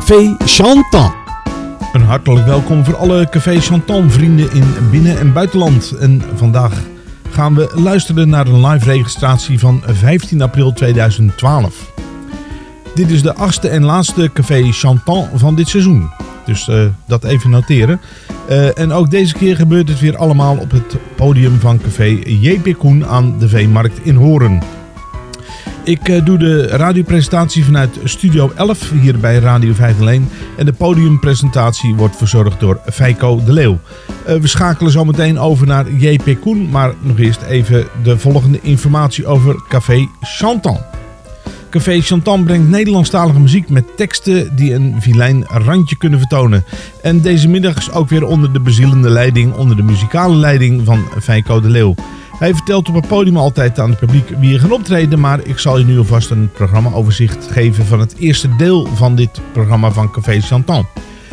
Café Chantal. Een hartelijk welkom voor alle Café Chantal vrienden in binnen- en buitenland. En vandaag gaan we luisteren naar een live registratie van 15 april 2012. Dit is de achtste en laatste Café Chantal van dit seizoen. Dus eh, dat even noteren. Eh, en ook deze keer gebeurt het weer allemaal op het podium van Café JP Koen aan de Veemarkt in Horen. Ik eh, doe de radiopresentatie vanuit Studio 11 hier bij Radio 501. En de podiumpresentatie wordt verzorgd door Feiko de Leeuw. Eh, we schakelen zo meteen over naar JP Koen. Maar nog eerst even de volgende informatie over Café Chantan. Café Chantan brengt Nederlandstalige muziek met teksten die een vilijn randje kunnen vertonen. En deze middag is ook weer onder de bezielende leiding, onder de muzikale leiding van Feiko de Leeuw. Hij vertelt op het podium altijd aan het publiek wie er gaan optreden, maar ik zal je nu alvast een programmaoverzicht geven van het eerste deel van dit programma van Café Chantan.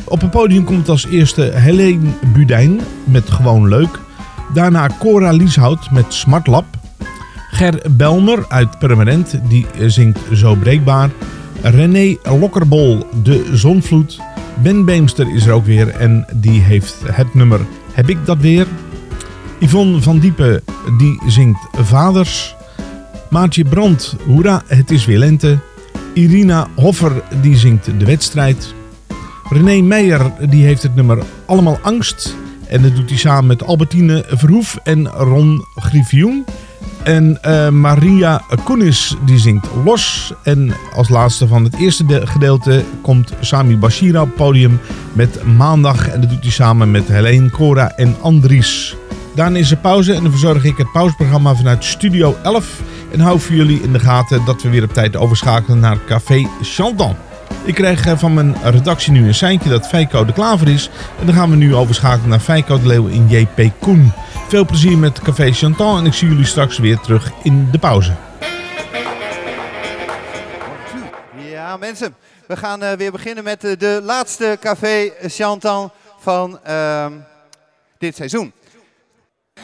Op het podium komt als eerste Helene Budijn met Gewoon Leuk. Daarna Cora Lieshout met Smart Lab. Ger Belmer uit Permanent, die zingt Zo Breekbaar. René Lokkerbol, De Zonvloed. Ben Beemster is er ook weer en die heeft het nummer Heb ik dat weer? Yvonne van Diepen, die zingt Vaders. Maartje Brandt, Hoera, het is weer lente. Irina Hoffer, die zingt De Wedstrijd. René Meijer, die heeft het nummer Allemaal Angst. En dat doet hij samen met Albertine Verhoef en Ron Griffioen. En eh, Maria Koenis die zingt Los. En als laatste van het eerste de- gedeelte komt Sami Bashira op podium met Maandag. En dat doet hij samen met Helene, Cora en Andries. Daarna is er pauze en dan verzorg ik het pauzeprogramma vanuit Studio 11. En hou voor jullie in de gaten dat we weer op tijd overschakelen naar Café Chantan. Ik krijg eh, van mijn redactie nu een seintje dat Feiko de Klaver is. En dan gaan we nu overschakelen naar Feiko de Leeuw in JP Koen. Veel plezier met Café Chantal en ik zie jullie straks weer terug in de pauze. Ja, mensen, we gaan eh, weer beginnen met eh, de laatste Café Chantan van ehm, dit seizoen.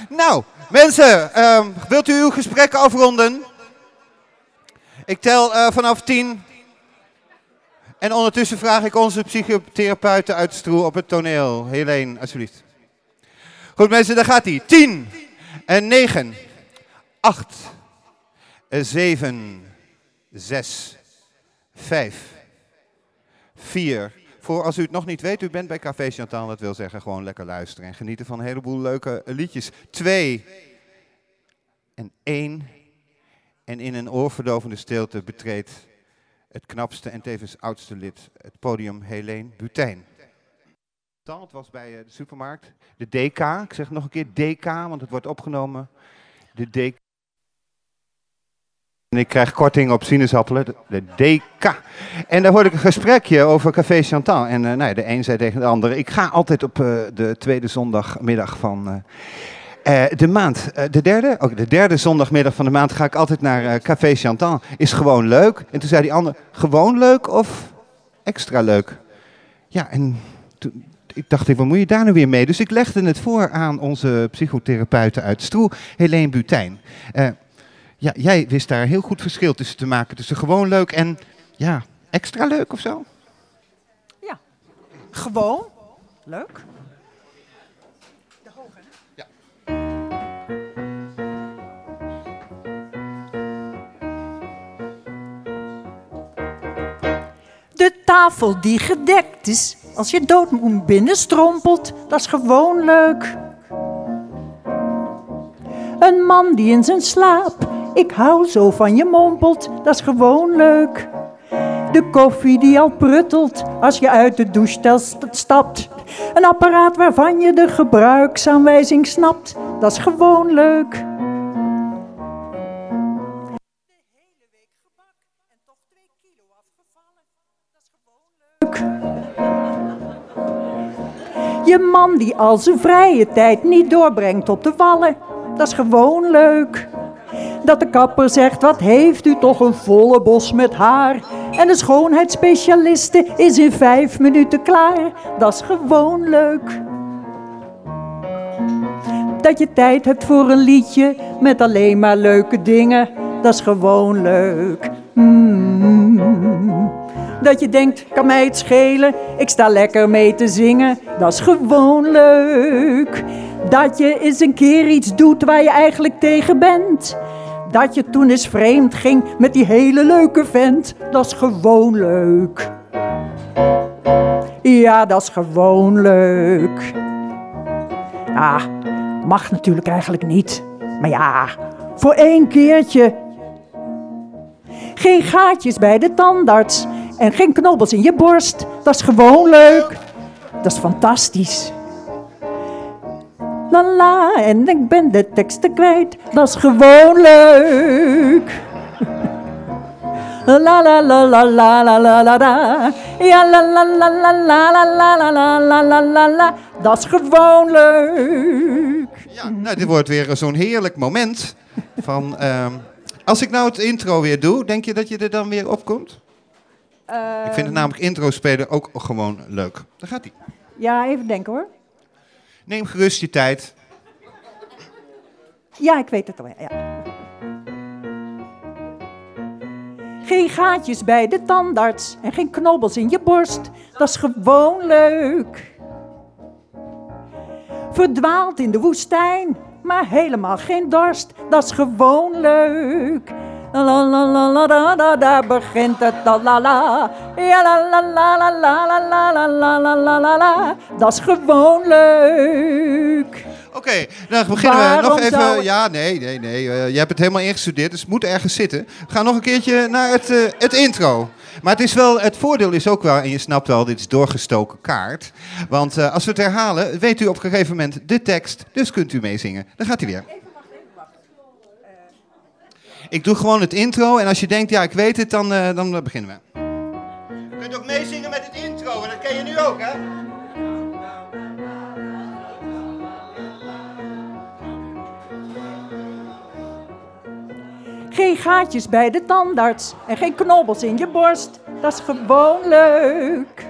Nou, mensen, ehm, wilt u uw gesprek afronden? Ik tel eh, vanaf 10. En ondertussen vraag ik onze psychotherapeuten uit Stroe op het toneel. Helene, alsjeblieft. Goed mensen, daar gaat hij. 10 en 9, 8, 7, 6, 5, 4. Voor als u het nog niet weet, u bent bij Café Chantal, dat wil zeggen gewoon lekker luisteren en genieten van een heleboel leuke liedjes. 2 en 1. En in een oorverdovende stilte betreedt het knapste en tevens oudste lid het podium Helene Butijn. Het was bij eh, de supermarkt. De DK, ik zeg nog een keer DK, want het wordt opgenomen. De DK. En ik krijg korting op sinaasappelen, de- DK. En daar hoorde ik een gesprekje over Café Chantal. En eh, nou de een zei tegen de ander, ik ga altijd op eh, de tweede zondagmiddag van eh, de maand. De derde? Ook de derde zondagmiddag van de maand ga ik altijd naar Café Chantal. Is gewoon leuk. En toen zei die ander, gewoon leuk of extra leuk? Ja, en toen, ik dacht, wat moet je daar nou weer mee? Dus ik legde het voor aan onze psychotherapeuten uit Stroe, Helene Butijn. Eh, ja, jij wist daar heel goed verschil tussen te maken. Tussen gewoon leuk en ja, extra leuk of zo? Gewoon. Leuk. De tafel die gedekt is, als je doodmoe binnenstrompelt, dat is gewoon leuk. Een man die in zijn slaap, ik hou zo van je mompelt, dat is gewoon leuk. De koffie die al pruttelt als je uit de douche stapt. Een apparaat waarvan je de gebruiksaanwijzing snapt, dat is gewoon leuk. Je man die al zijn vrije tijd niet doorbrengt op de wallen, dat is gewoon leuk. Dat de kapper zegt, wat heeft u toch een volle bos met haar. En de schoonheidsspecialiste is in vijf minuten klaar, dat is gewoon leuk. Dat je tijd hebt voor een liedje met alleen maar leuke dingen, dat is gewoon leuk. Mm. Dat je denkt, kan mij het schelen, ik sta lekker mee te zingen, dat is gewoon leuk. Dat je eens een keer iets doet waar je eigenlijk tegen bent. Dat je toen eens vreemd ging met die hele leuke vent, dat is gewoon leuk. Ja, dat is gewoon leuk. Ah, mag natuurlijk eigenlijk niet. Maar ja, voor één keertje. Geen gaatjes bij de tandarts en geen knobbels in je borst. Dat is gewoon leuk. Dat is fantastisch. La la, en ik ben de teksten kwijt. Dat is gewoon leuk. La la la la la la la la la. Ja la la la la la la la la la la la la. Dat is gewoon leuk. Ja, nou, dit wordt weer zo'n heerlijk moment van... ehm, als ik nou het intro weer doe, denk je dat je er dan weer op komt? Ik vind het namelijk intro spelen ook gewoon leuk. Daar gaat hij. Ja, even denken hoor. Neem gerust je tijd. Ja, ik weet het al. Ja. Geen gaatjes bij de tandarts en geen knobbels in je borst. Dat is gewoon leuk. Verdwaald in de woestijn, maar helemaal geen dorst. Dat is gewoon leuk. La la la la la da, daar begint het la la la. Ja la la la la la la la la la la la la la. Dat is gewoon leuk. Oké, dan beginnen we nog even. het- Ja, nee, nee, nee. eh, je hebt het helemaal ingestudeerd, dus het moet ergens zitten. We gaan nog een keertje naar het, eh, het intro. Maar het, is wel, het voordeel is ook wel, en je snapt wel, dit is doorgestoken kaart. Want eh, als we het herhalen, weet u op een gegeven moment de tekst, dus kunt u meezingen. Dan gaat hij weer. Ik doe gewoon het intro en als je denkt, ja, ik weet het, dan, eh, dan beginnen we. Je kunt ook meezingen met het intro en dat ken je nu ook, hè? Geen gaatjes bij de tandarts en geen knobbels in je borst. Dat is gewoon leuk.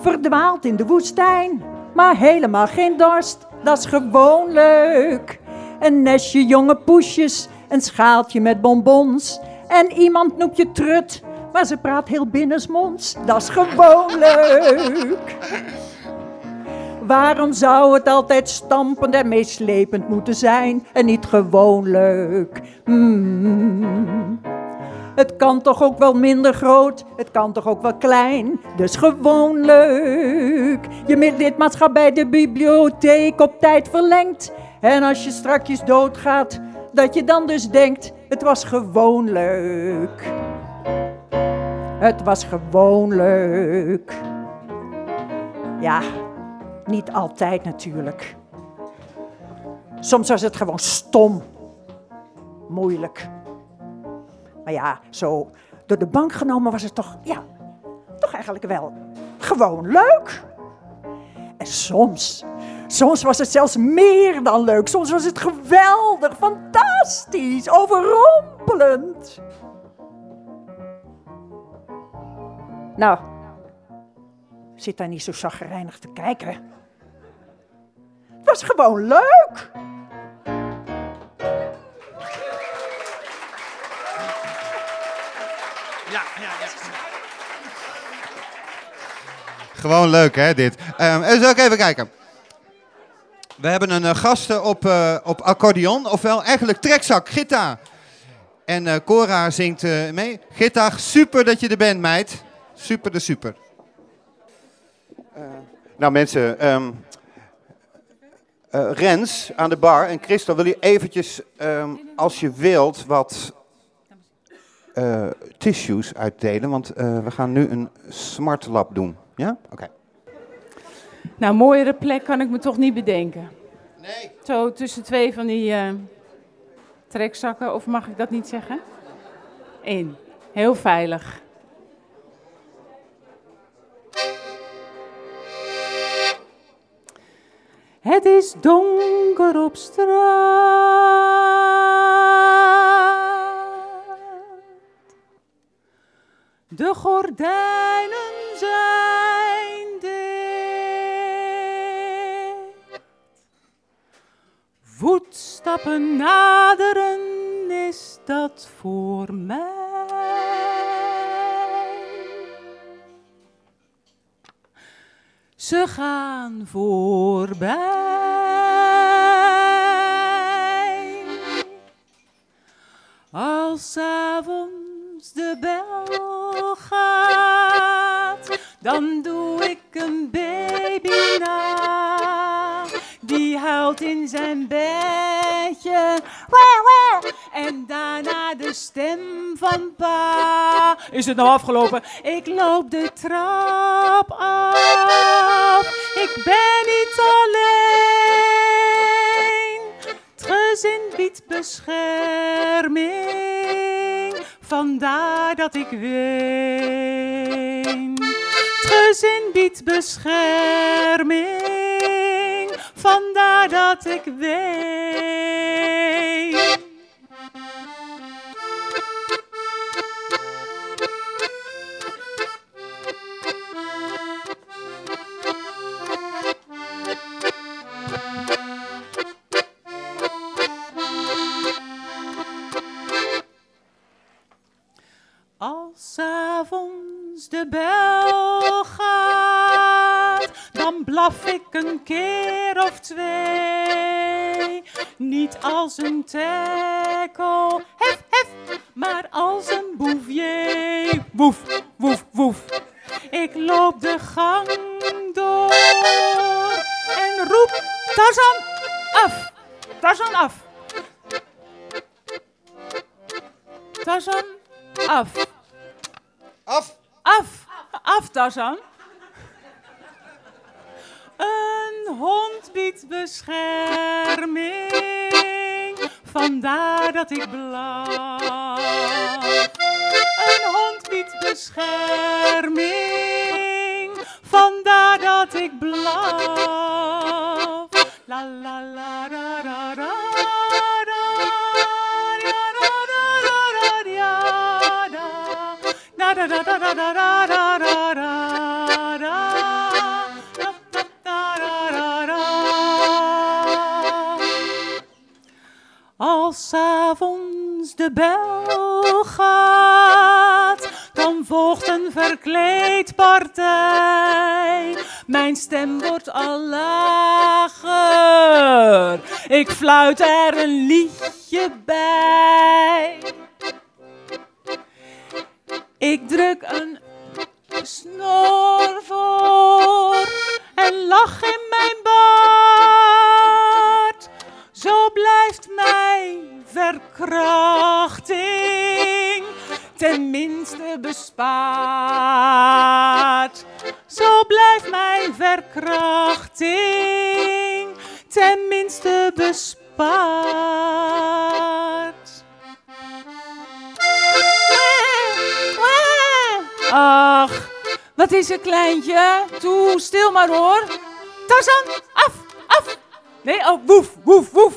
Verdwaald in de woestijn, maar helemaal geen dorst. Dat is gewoon leuk. Een nestje jonge poesjes, een schaaltje met bonbons. En iemand noemt je trut, maar ze praat heel binnensmonds. Dat is gewoon leuk. Waarom zou het altijd stampend en meeslepend moeten zijn en niet gewoon leuk? Hmm. Het kan toch ook wel minder groot, het kan toch ook wel klein, dus gewoon leuk. Je lidmaatschap bij de bibliotheek op tijd verlengt. En als je strakjes doodgaat, dat je dan dus denkt, het was gewoon leuk. Het was gewoon leuk. Ja, niet altijd natuurlijk. Soms was het gewoon stom. Moeilijk. Maar ja, zo door de bank genomen was het toch, ja, toch eigenlijk wel gewoon leuk. En soms, soms was het zelfs meer dan leuk. Soms was het geweldig, fantastisch, overrompelend. Nou, zit daar niet zo zagrijnig te kijken. Het was gewoon leuk. Gewoon leuk, hè, dit. Ehm eens ook even kijken. We hebben een eh, gasten op, eh, op accordeon, ofwel eigenlijk trekzak, Gitta. En eh, Cora zingt mee. Gitta, super dat je er bent, meid. Super de super. nou mensen, ehm, eh, Rens aan de bar en Christel, wil je eventjes, ehm, als je wilt, wat tissues uitdelen? Want we gaan nu een smart lab doen. Ja? Oké. Nou, mooiere plek kan ik me toch niet bedenken. Nee. Zo tussen twee van die eh, trekzakken, of mag ik dat niet zeggen? In. Heel veilig. Het is donker op straat. De gordijnen zijn Voetstappen naderen, is dat voor mij? Ze gaan voorbij. Als avonds de bel gaat, dan doe ik een baby na. In zijn bedje. En daarna de stem van pa. Is het nou afgelopen? Ik loop de trap af. Ik ben niet alleen. Gezin biedt bescherming. Vandaar dat ik ween. Het gezin biedt bescherming. Vandaar dat ik ween. Als avonds de bel blaf ik een keer of twee. Niet als een tackle, hef, hef, maar als een bouvier. Woef, woef, woef. Ik loop de gang door en roep Tarzan af. Tarzan af. Tarzan af. Af. Af. Af, Tarzan. Een hond biedt bescherming, vandaar dat ik blaf. Een hond biedt bescherming, vandaar dat ik blaf. La la la ra ra ra. Da da da da da da da da Als 's avonds de bel gaat, dan volgt een verkleedpartij. Mijn stem wordt al lager, ik fluit er een liedje bij. Ik druk een snor voor en lach in mijn baard. Zo blijft mijn verkrachting tenminste bespaard. Zo blijft mijn verkrachting tenminste bespaard. Ach, wat is er, kleintje? Toe, stil maar hoor. Tarzan, af. Nee, oh, woef, woef, woef,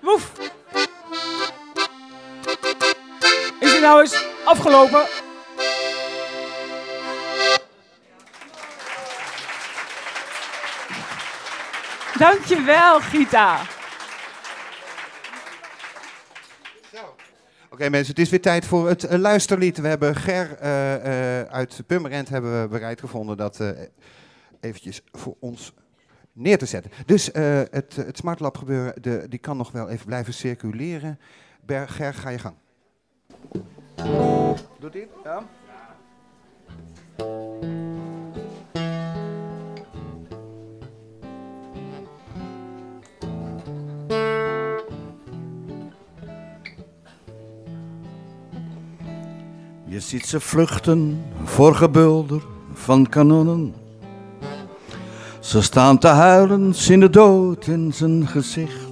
woef. Is het nou eens afgelopen? Dankjewel, Gita. Oké mensen, het is weer tijd voor het eh, luisterlied. We hebben Ger eh, eh, uit Purmerend hebben we bereid gevonden dat eventjes voor ons te zetten. Dus eh, het, het Smart Lab gebeuren, de, die kan nog wel even blijven circuleren. Ber, Ger, ga je gang. Doet hij? Ja. Je ziet ze vluchten voor gebulder van kanonnen. Ze staan te huilen, zien de dood in zijn gezicht.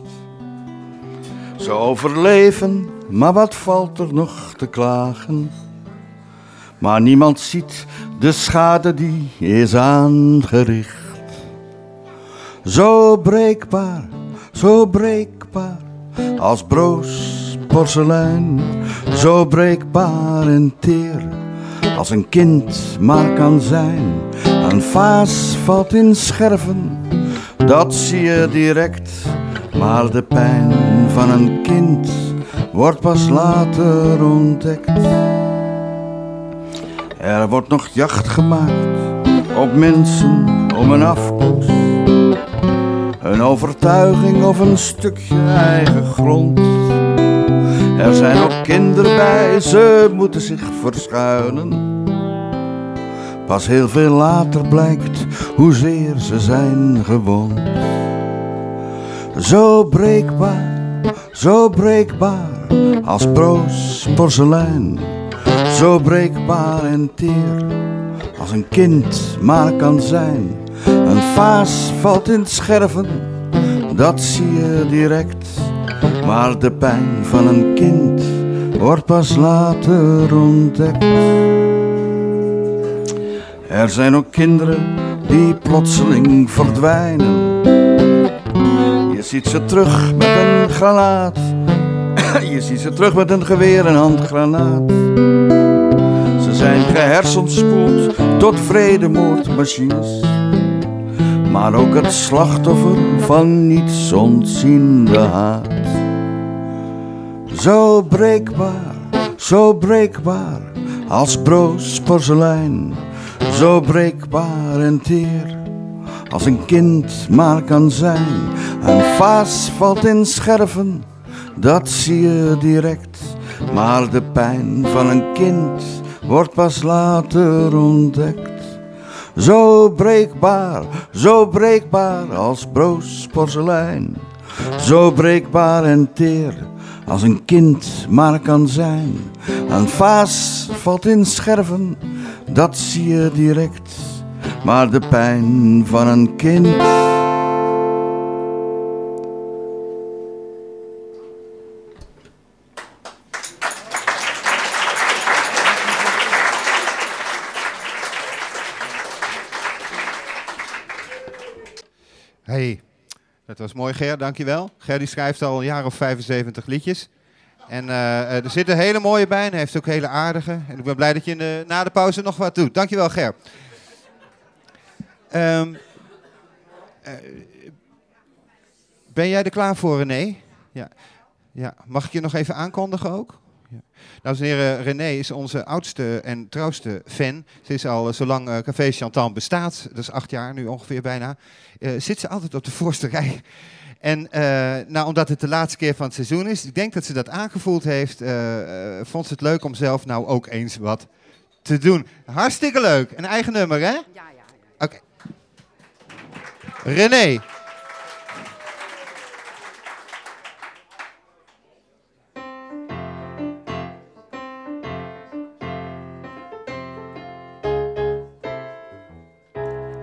Ze overleven, maar wat valt er nog te klagen? Maar niemand ziet de schade die is aangericht. Zo breekbaar, zo breekbaar, als broos porselein. Zo breekbaar en teer, als een kind maar kan zijn. Een vaas valt in scherven, dat zie je direct. Maar de pijn van een kind wordt pas later ontdekt. Er wordt nog jacht gemaakt op mensen om een afkomst. Een overtuiging of een stukje eigen grond. Er zijn ook kinderen bij, ze moeten zich verschuilen. Pas heel veel later blijkt hoezeer ze zijn gewond. Zo breekbaar, zo breekbaar als broos porselein. Zo breekbaar en teer als een kind maar kan zijn. Een vaas valt in scherven, dat zie je direct. Maar de pijn van een kind wordt pas later ontdekt. Er zijn ook kinderen die plotseling verdwijnen. Je ziet ze terug met een granaat. Je ziet ze terug met een geweer en handgranaat. Ze zijn gehersenspoeld tot vredemoordmachines. Maar ook het slachtoffer van niets ontziende haat. Zo breekbaar, zo breekbaar als broos porselein. Zo breekbaar en teer als een kind maar kan zijn. Een vaas valt in scherven, dat zie je direct. Maar de pijn van een kind wordt pas later ontdekt. Zo breekbaar, zo breekbaar als broos porselein. Zo breekbaar en teer als een kind maar kan zijn. Een vaas valt in scherven, dat zie je direct. Maar de pijn van een kind. Dat was mooi Ger, dankjewel. Ger die schrijft al een jaar of 75 liedjes. En eh, er zitten hele mooie bij en hij heeft ook hele aardige. En ik ben blij dat je na de pauze nog wat doet. Dankjewel Ger. Ehm, eh, ben jij er klaar voor René? Ja. ja. Mag ik je nog even aankondigen ook? Dames en heren, René is onze oudste en trouwste fan. Ze is al zolang uh, Café Chantal bestaat, dat is acht jaar nu ongeveer bijna, uh, zit ze altijd op de voorste rij. En uh, nou, omdat het de laatste keer van het seizoen is, ik denk dat ze dat aangevoeld heeft, vond ze het leuk om zelf nou ook eens wat te doen. Hartstikke leuk. Een eigen nummer, hè? Ja, ja. ja. Oké. Okay. René.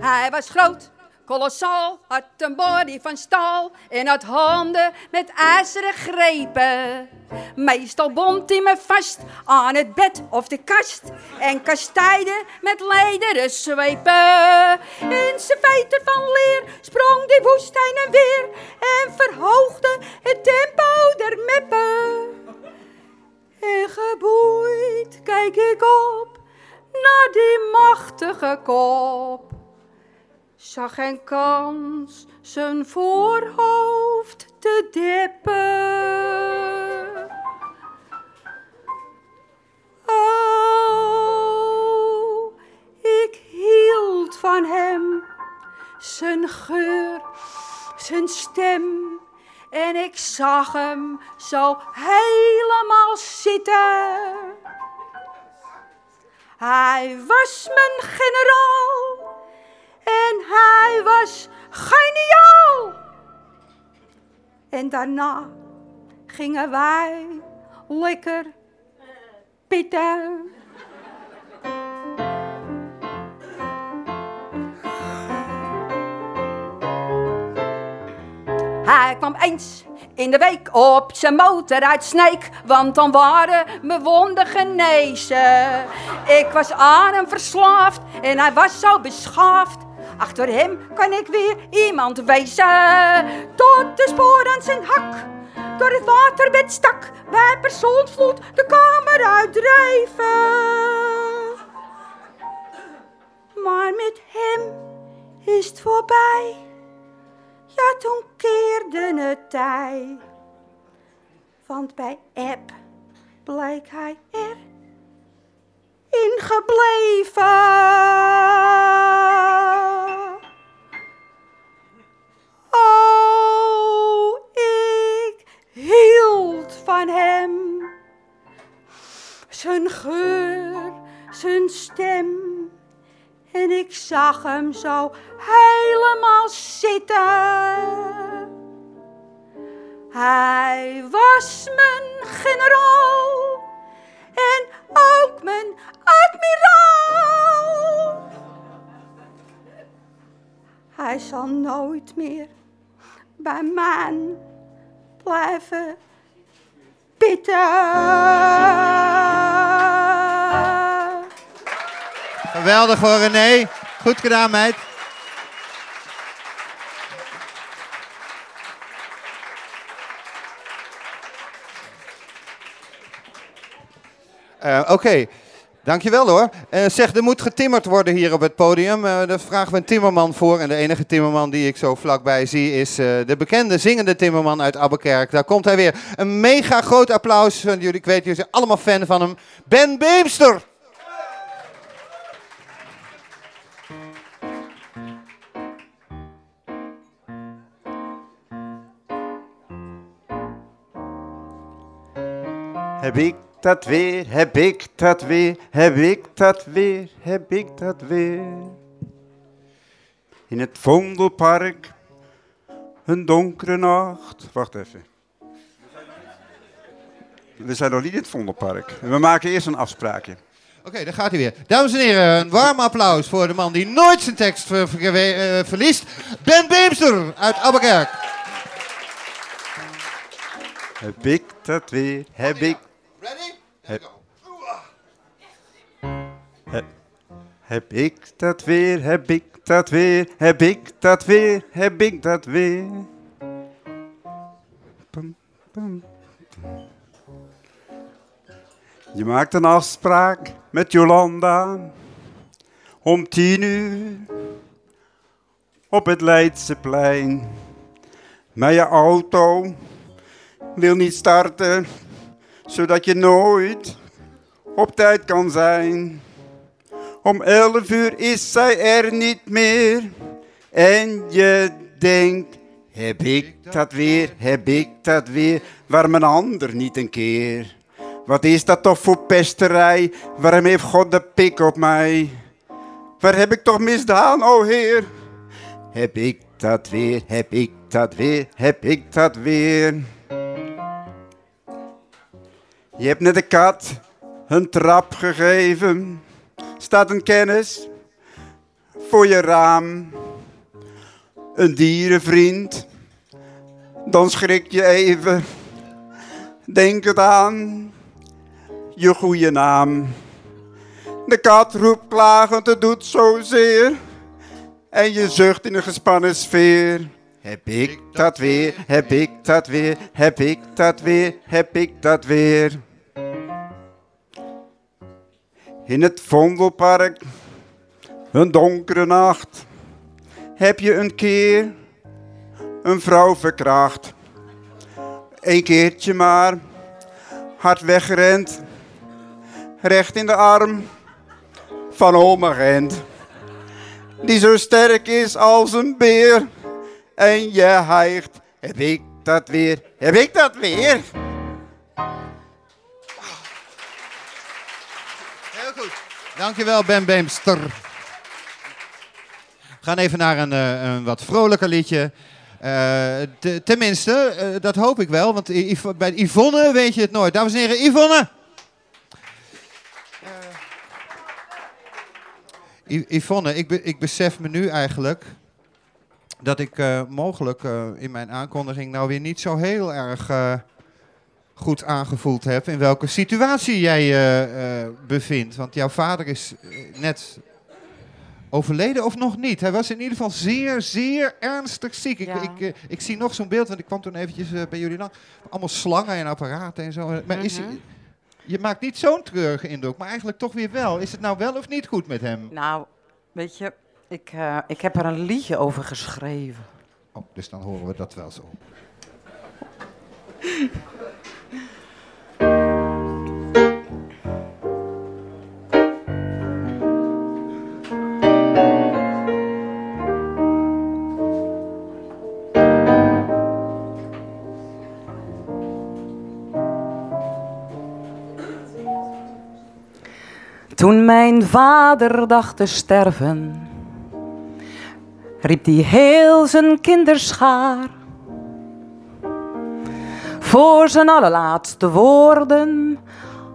Hij was groot, kolossaal, had een body van staal en had handen met ijzeren grepen. Meestal bond hij me vast aan het bed of de kast en kastijde met lederen zwepen. In zijn veter van leer sprong die woestijn en weer en verhoogde het tempo der meppen. En geboeid kijk ik op naar die machtige kop zag geen kans zijn voorhoofd te dippen. Oh, ik hield van hem, zijn geur, zijn stem. En ik zag hem zo helemaal zitten. Hij was mijn generaal en hij was geniaal. En daarna gingen wij lekker pitten. Hij kwam eens in de week op zijn motor uit Sneek, want dan waren mijn wonden genezen. Ik was aan hem verslaafd en hij was zo beschaafd. Achter hem kan ik weer iemand wezen. Tot de spoor zijn hak, door het waterbed stak, bij persoonsvloed de kamer uitdreven. Maar met hem is het voorbij. Ja, toen keerde het tij. Want bij App bleek hij er ingebleven. Oh, ik hield van hem. Zijn geur, zijn stem. En ik zag hem zo helemaal zitten. Hij was mijn generaal en ook mijn admiraal. Hij zal nooit meer bij mij blijven pitten. Geweldig hoor René. Goed gedaan meid. Eh, Oké, dankjewel hoor. Eh, zeg, er moet getimmerd worden hier op het podium. Eh, daar vragen we een timmerman voor. En de enige timmerman die ik zo vlakbij zie is eh, de bekende zingende timmerman uit Abbekerk. Daar komt hij weer. Een mega groot applaus. Want jullie, ik weet, jullie zijn allemaal fan van hem. Ben Beemster. Heb ik dat weer, heb ik dat weer, heb ik dat weer, heb ik dat weer. In het Vondelpark, een donkere nacht. Wacht even. We zijn nog niet in het Vondelpark. We maken eerst een afspraakje. Oké, daar gaat hij weer. Dames en heren, een warm applaus voor de man die nooit zijn tekst ver- ver- eh, verliest. Ben Beemster uit Abbekerk. Heb ik dat weer, heb ik... Heb, ik dat weer, heb ik dat weer, heb ik dat weer, heb ik dat weer. Je maakt een afspraak met Jolanda om tien uur op het Leidseplein. Maar je auto wil niet starten, zodat je nooit op tijd kan zijn. Om elf uur is zij er niet meer. En je denkt, heb ik dat weer, heb ik dat weer, waarom een ander niet een keer? Wat is dat toch voor pesterij, waarom heeft God de pik op mij? Waar heb ik toch misdaan, o Heer? Heb ik dat weer, heb ik dat weer, heb ik dat weer? Je hebt net de kat een trap gegeven. Staat een kennis voor je raam. Een dierenvriend. Dan schrik je even. Denk het aan. Je goede naam. De kat roept klagend, het doet zozeer. En je zucht in een gespannen sfeer. Heb ik dat weer, heb ik dat weer, heb ik dat weer, heb ik dat weer. In het Vondelpark, een donkere nacht, heb je een keer een vrouw verkracht. Eén keertje maar, hard weggerend, recht in de arm van oma Gent. Die zo sterk is als een beer. En je hijgt, heb ik dat weer, heb ik dat weer? Heel goed. Dankjewel, Ben Beemster. We gaan even naar een, eh, een wat vrolijker liedje. Eh, te- tenminste, eh, dat hoop ik wel, want bij Yvonne weet je het nooit. Dames en heren, Yvonne! I- Yvonne, ik, ik besef me nu eigenlijk dat ik mogelijk in mijn aankondiging nou weer niet zo heel erg goed aangevoeld heb in welke situatie jij je eh, bevindt. Want jouw vader is eh, net overleden of nog niet? Hij was in ieder geval zeer, zeer ernstig ziek. Ik, Ja. ik, eh, ik zie nog zo'n beeld, want ik kwam toen eventjes eh, bij jullie lang. Allemaal slangen en apparaten en zo. Maar is, Mhm. je maakt niet zo'n treurige indruk, maar eigenlijk toch weer wel. Is het nou wel of niet goed met hem? Nou, weet je, ik, eh, ik heb er een liedje over geschreven. Oh, dus dan horen we dat wel zo. Toen mijn vader dacht te sterven, riep hij heel zijn kinderschaar. Voor zijn allerlaatste woorden,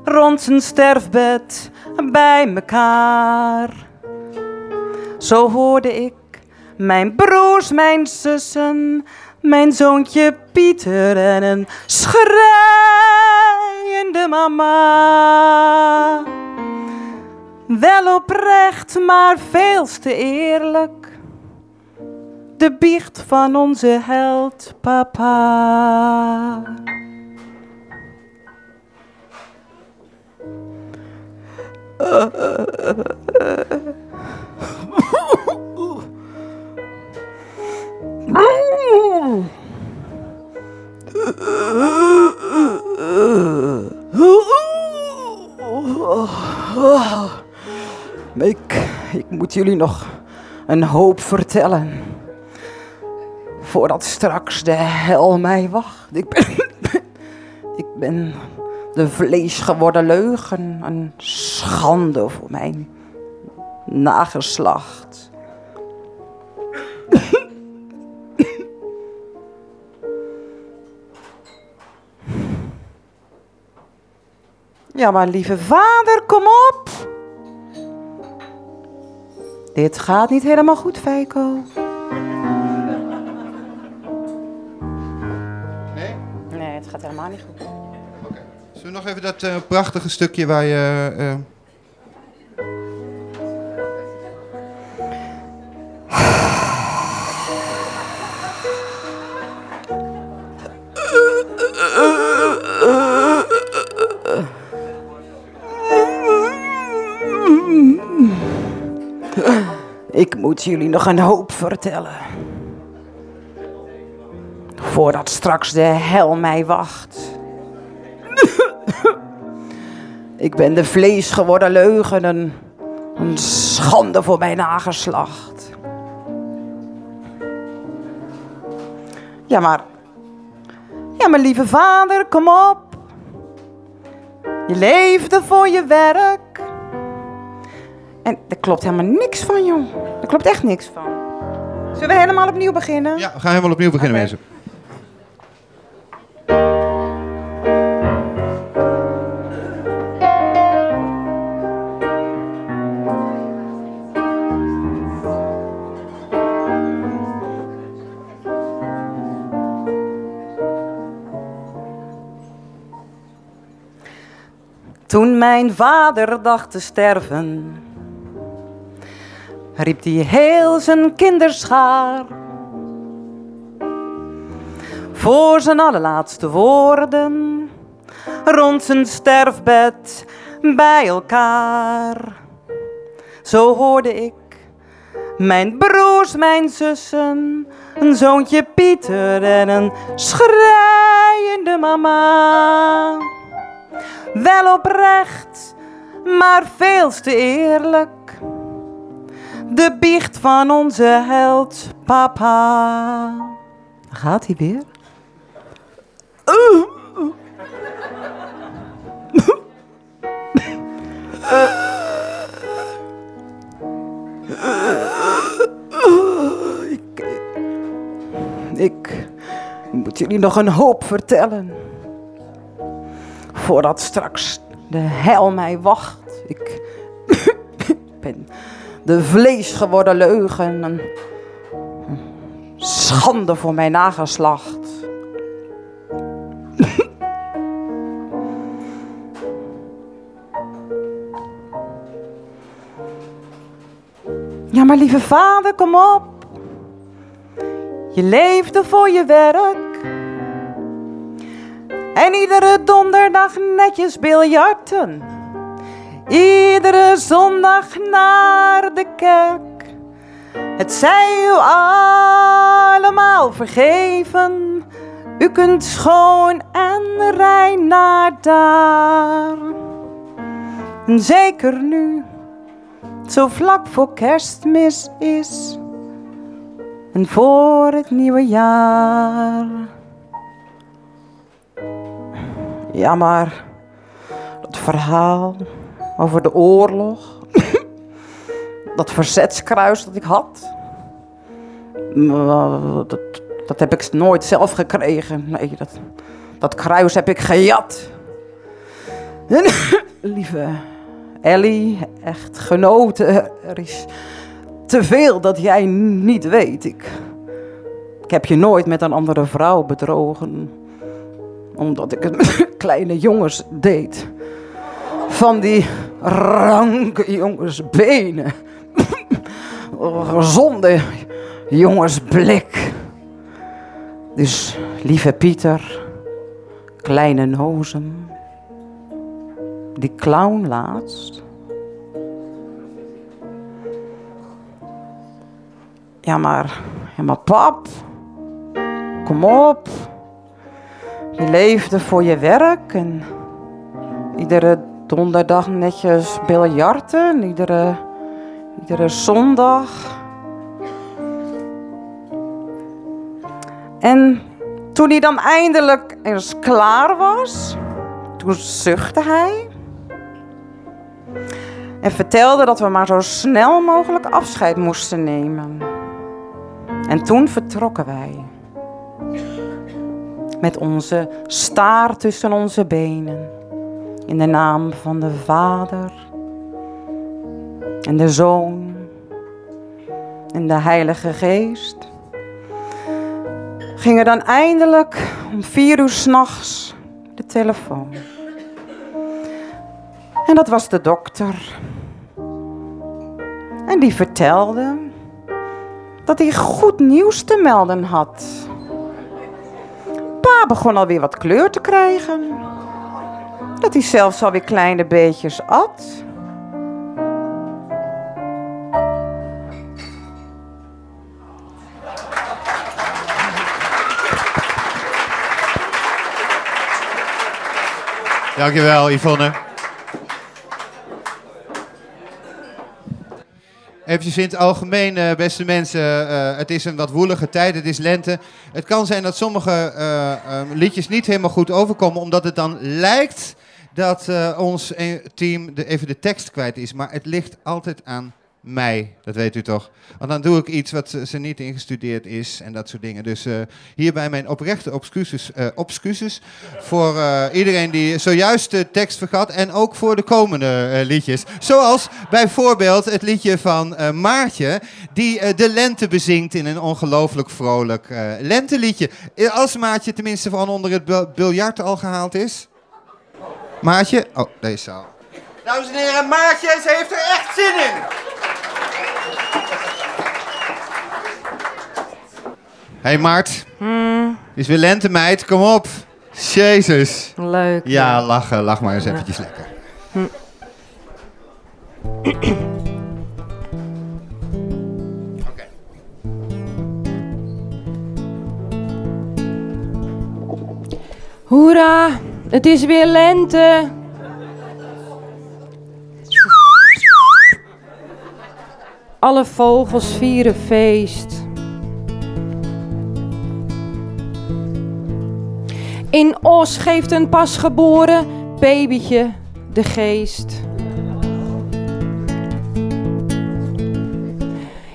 rond zijn sterfbed bij mekaar. Zo hoorde ik mijn broers, mijn zussen, mijn zoontje Pieter en een schreiende mama. Wel oprecht, maar veel te eerlijk. De biecht van onze held papa. Ik, ik moet jullie nog een hoop vertellen. Voordat straks de hel mij wacht. Ik ben, ik ben de vlees geworden leugen. Een schande voor mijn nageslacht. Ja, maar lieve vader, kom op. Dit gaat niet helemaal goed, Feiko. Nee? Nee, het gaat helemaal niet goed. Zullen we nog even dat eh, prachtige stukje waar je... eh, Ik moet jullie nog een hoop vertellen. Voordat straks de hel mij wacht. Ik ben de vlees geworden leugen, een, schande voor mijn nageslacht. Ja, maar. Ja, mijn lieve vader, kom op. Je leefde voor je werk. En er klopt helemaal niks van, joh. Er klopt echt niks van. Zullen we helemaal opnieuw beginnen? ja, we gaan helemaal opnieuw beginnen, mensen. Toen mijn vader dacht te sterven, riep hij heel zijn kinderschaar. Voor zijn allerlaatste woorden, rond zijn sterfbed bij elkaar. Zo hoorde ik mijn broers, mijn zussen, een zoontje Pieter en een schreiende mama. Wel oprecht, maar veel te eerlijk. De biecht van onze held, papa. Gaat hij weer? Ik, ik moet jullie nog een hoop vertellen. Voordat straks de hel mij wacht. Ik ben de vlees geworden leugen. Schande voor mijn nageslacht. Ja, maar lieve vader, kom op. Je leefde voor je werk. En iedere donderdag netjes biljarten. Iedere zondag naar de kerk. Het zij u allemaal vergeven. U kunt schoon en rein naar daar. En zeker nu, zo vlak voor kerstmis is. En voor het nieuwe jaar. Ja, maar dat verhaal over de oorlog. dat verzetskruis dat ik had. Dat, dat heb ik nooit zelf gekregen. Nee, dat, dat kruis heb ik gejat. Lieve Ellie, echt genoten. Er is te veel dat jij niet weet. Ik, ik heb je nooit met een andere vrouw bedrogen. Omdat ik het met kleine jongens deed. Van die ranke jongensbenen. Gezonde jongensblik. Dus lieve Pieter, kleine nozem, die clown laatst. Ja, maar, ja, maar pap, kom op. Je leefde voor je werk en iedere donderdag netjes biljarten, iedere, iedere zondag. En toen hij dan eindelijk eens klaar was, toen zuchtte hij. En vertelde dat we maar zo snel mogelijk afscheid moesten nemen. En toen vertrokken wij. Met onze staart tussen onze benen. In de naam van de Vader en de Zoon en de Heilige Geest. Ging er dan eindelijk om vier uur s'nachts de telefoon. En dat was de dokter. En die vertelde dat hij goed nieuws te melden had. Pa begon alweer wat kleur te krijgen. Dat hij zelfs alweer kleine beetjes at. Dankjewel, Yvonne. Even in het algemeen, eh, beste mensen, eh, het is een wat woelige tijd, het is lente. Het kan zijn dat sommige eh, liedjes niet helemaal goed overkomen, omdat het dan lijkt dat eh, ons eh, team de, even de tekst kwijt is. Maar het ligt altijd aan mij, dat weet u toch. Want dan doe ik iets wat ze- niet ingestudeerd is en dat soort dingen. Dus eh, hierbij mijn oprechte excuses, excuses voor iedereen die zojuist de tekst vergat en ook voor de komende liedjes. Zoals bijvoorbeeld het liedje van Maartje, die de lente bezingt in een ongelooflijk vrolijk lenteliedje. Als Maartje tenminste van onder het bil- biljart al gehaald is. Maartje? Oh, deze zaal. Dames en heren, Maartje, ze heeft er echt zin in. Hey Maart, Hmm, is weer lente meid, kom op. Jezus. leuk. Ja, lachen, lach maar eens eventjes lekker. Hm. Hoera, het is weer lente. Alle vogels vieren feest. In Os geeft een pasgeboren babytje de geest.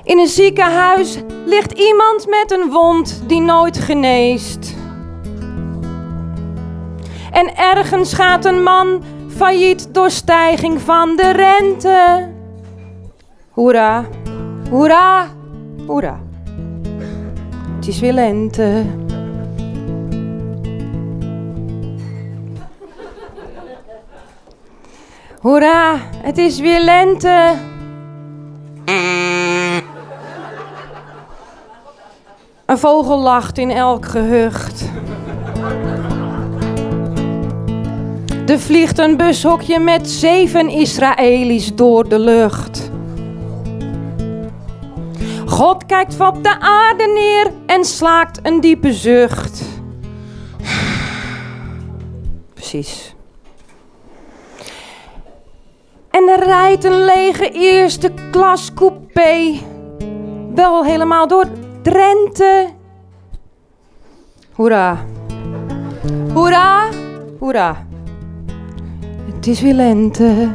In een ziekenhuis ligt iemand met een wond die nooit geneest. En ergens gaat een man failliet door stijging van de rente. Hoera, hoera, hoera. Het is weer lente. Hoera, het is weer lente. Een vogel lacht in elk gehucht. Er vliegt een bushokje met zeven Israëli's door de lucht. God kijkt op de aarde neer en slaakt een diepe zucht. Precies. En er rijdt een lege eerste klas coupé. Wel helemaal door Drenthe. Hoera. Hoera. Hoera. Het is weer lente.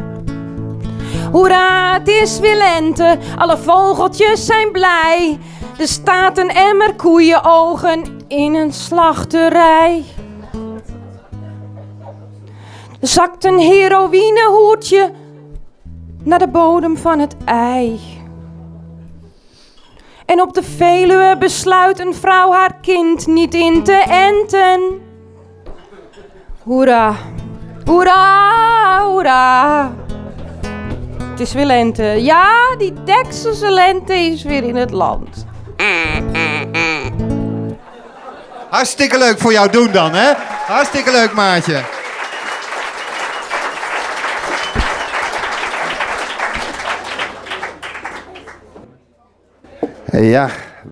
Hoera, het is weer lente. Alle vogeltjes zijn blij. Er staat een emmer koeienogen in een slachterij. Er zakt een heroïnehoedje naar de bodem van het ei. En op de Veluwe besluit een vrouw haar kind niet in te enten. Hoera, hoera, hoera. Het is weer lente. Ja, die Texelse lente is weer in het land. Hartstikke leuk voor jou doen dan, hè? Hartstikke leuk, maatje. Ja,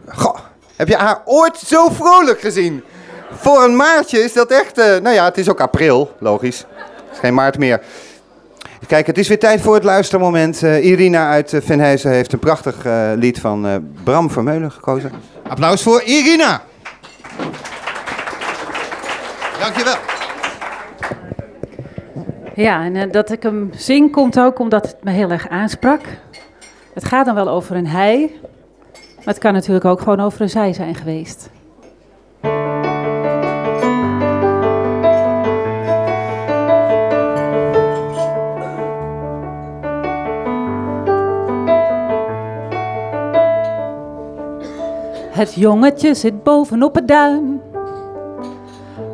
goh, heb je haar ooit zo vrolijk gezien? Voor een maartje is dat echt, eh, nou ja, het is ook april, logisch. Het is geen maart meer. Kijk, het is weer tijd voor het luistermoment. Eh, Irina uit uh, Venhuizen heeft een prachtig eh, lied van eh, Bram Vermeulen gekozen. Applaus voor Irina. Dankjewel. Ja, en eh, dat ik hem zing komt ook omdat het me heel erg aansprak. Het gaat dan wel over een hij, maar het kan natuurlijk ook gewoon over een zij zijn geweest. Het jongetje zit bovenop het duin.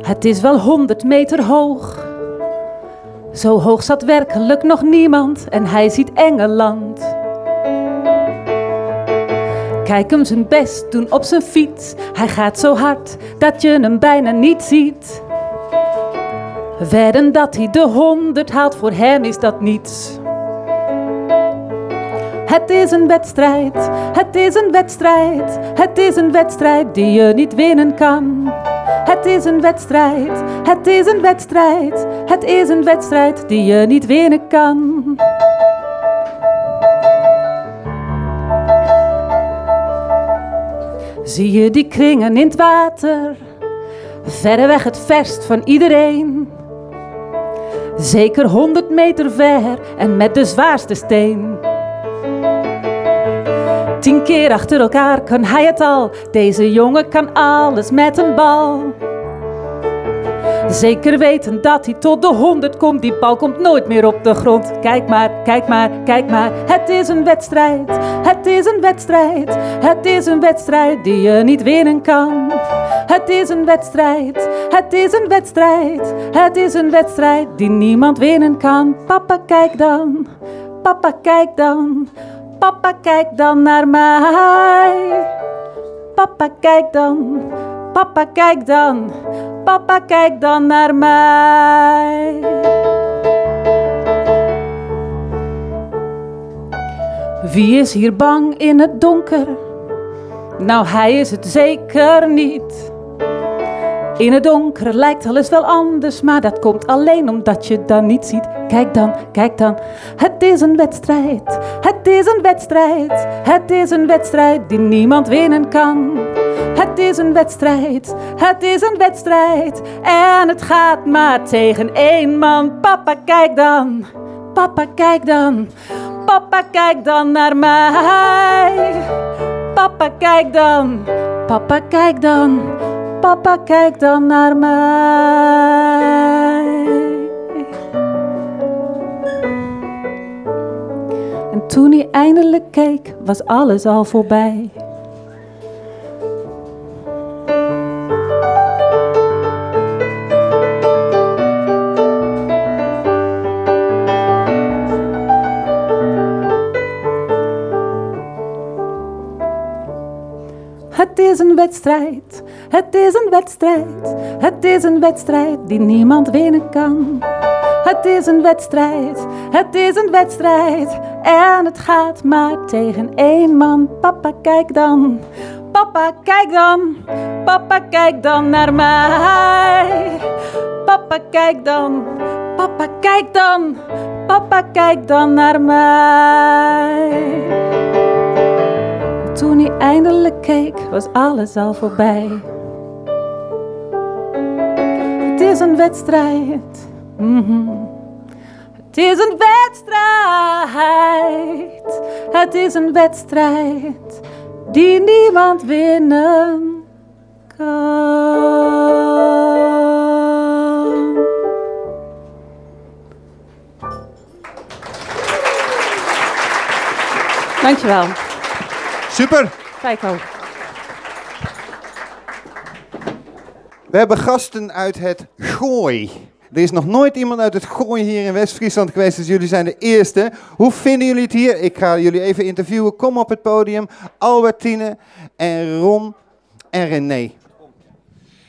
Het is wel honderd meter hoog. Zo hoog zat werkelijk nog niemand en hij ziet Engeland. Kijk hem zijn best doen op zijn fiets. Hij gaat zo hard dat je hem bijna niet ziet. Wedden dat hij de honderd haalt, voor hem is dat niets. Het is een wedstrijd, het is een wedstrijd, het is een wedstrijd die je niet winnen kan. Het is een wedstrijd, het is een wedstrijd, het is een wedstrijd die je niet winnen kan. Zie je die kringen in het water, verreweg het verst van iedereen. Zeker honderd meter ver en met de zwaarste steen. Tien keer achter elkaar kan hij het al. Deze jongen kan alles met een bal. Zeker weten dat hij tot de honderd komt. Die bal komt nooit meer op de grond. Kijk maar, kijk maar, kijk maar. Het is een wedstrijd. Het is een wedstrijd. Het is een wedstrijd die je niet winnen kan. Het is een wedstrijd. Het is een wedstrijd. Het is een wedstrijd die niemand winnen kan. Papa, kijk dan. Papa, kijk dan. Papa, kijk dan naar mij. Papa, kijk dan. Papa, kijk dan. Papa, kijk dan naar mij. Wie is hier bang in het donker? Nou, hij is het zeker niet. In het donker lijkt alles wel anders, maar dat komt alleen omdat je dan niet ziet. Kijk dan, kijk dan. Het is een wedstrijd, het is een wedstrijd, het is een wedstrijd die niemand winnen kan. Het is een wedstrijd, het is een wedstrijd en het gaat maar tegen één man. Papa, kijk dan, papa, kijk dan, papa, kijk dan naar mij. Papa, kijk dan, papa, kijk dan. Papa, kijk dan naar mij. En toen hij eindelijk keek, was alles al voorbij. Is een wedstrijd, het is een wedstrijd, het is een wedstrijd die niemand winnen kan. Het is een wedstrijd, het is een wedstrijd en het gaat maar tegen één man. Papa, kijk dan, papa, kijk dan, papa, kijk dan naar mij. Papa, kijk dan, papa, kijk dan, papa, kijk dan naar mij. Toen hij eindelijk keek, was alles al voorbij. Het is een wedstrijd. mhm. Het is een wedstrijd. Het is een wedstrijd die niemand winnen kan. Dankjewel. Super. Feiko. We hebben gasten uit het Gooi. Er is nog nooit iemand uit het Gooi hier in West-Friesland geweest, dus jullie zijn de eerste. Hoe vinden jullie het hier? Ik ga jullie even interviewen. Kom op het podium. Albertine en Ron en René.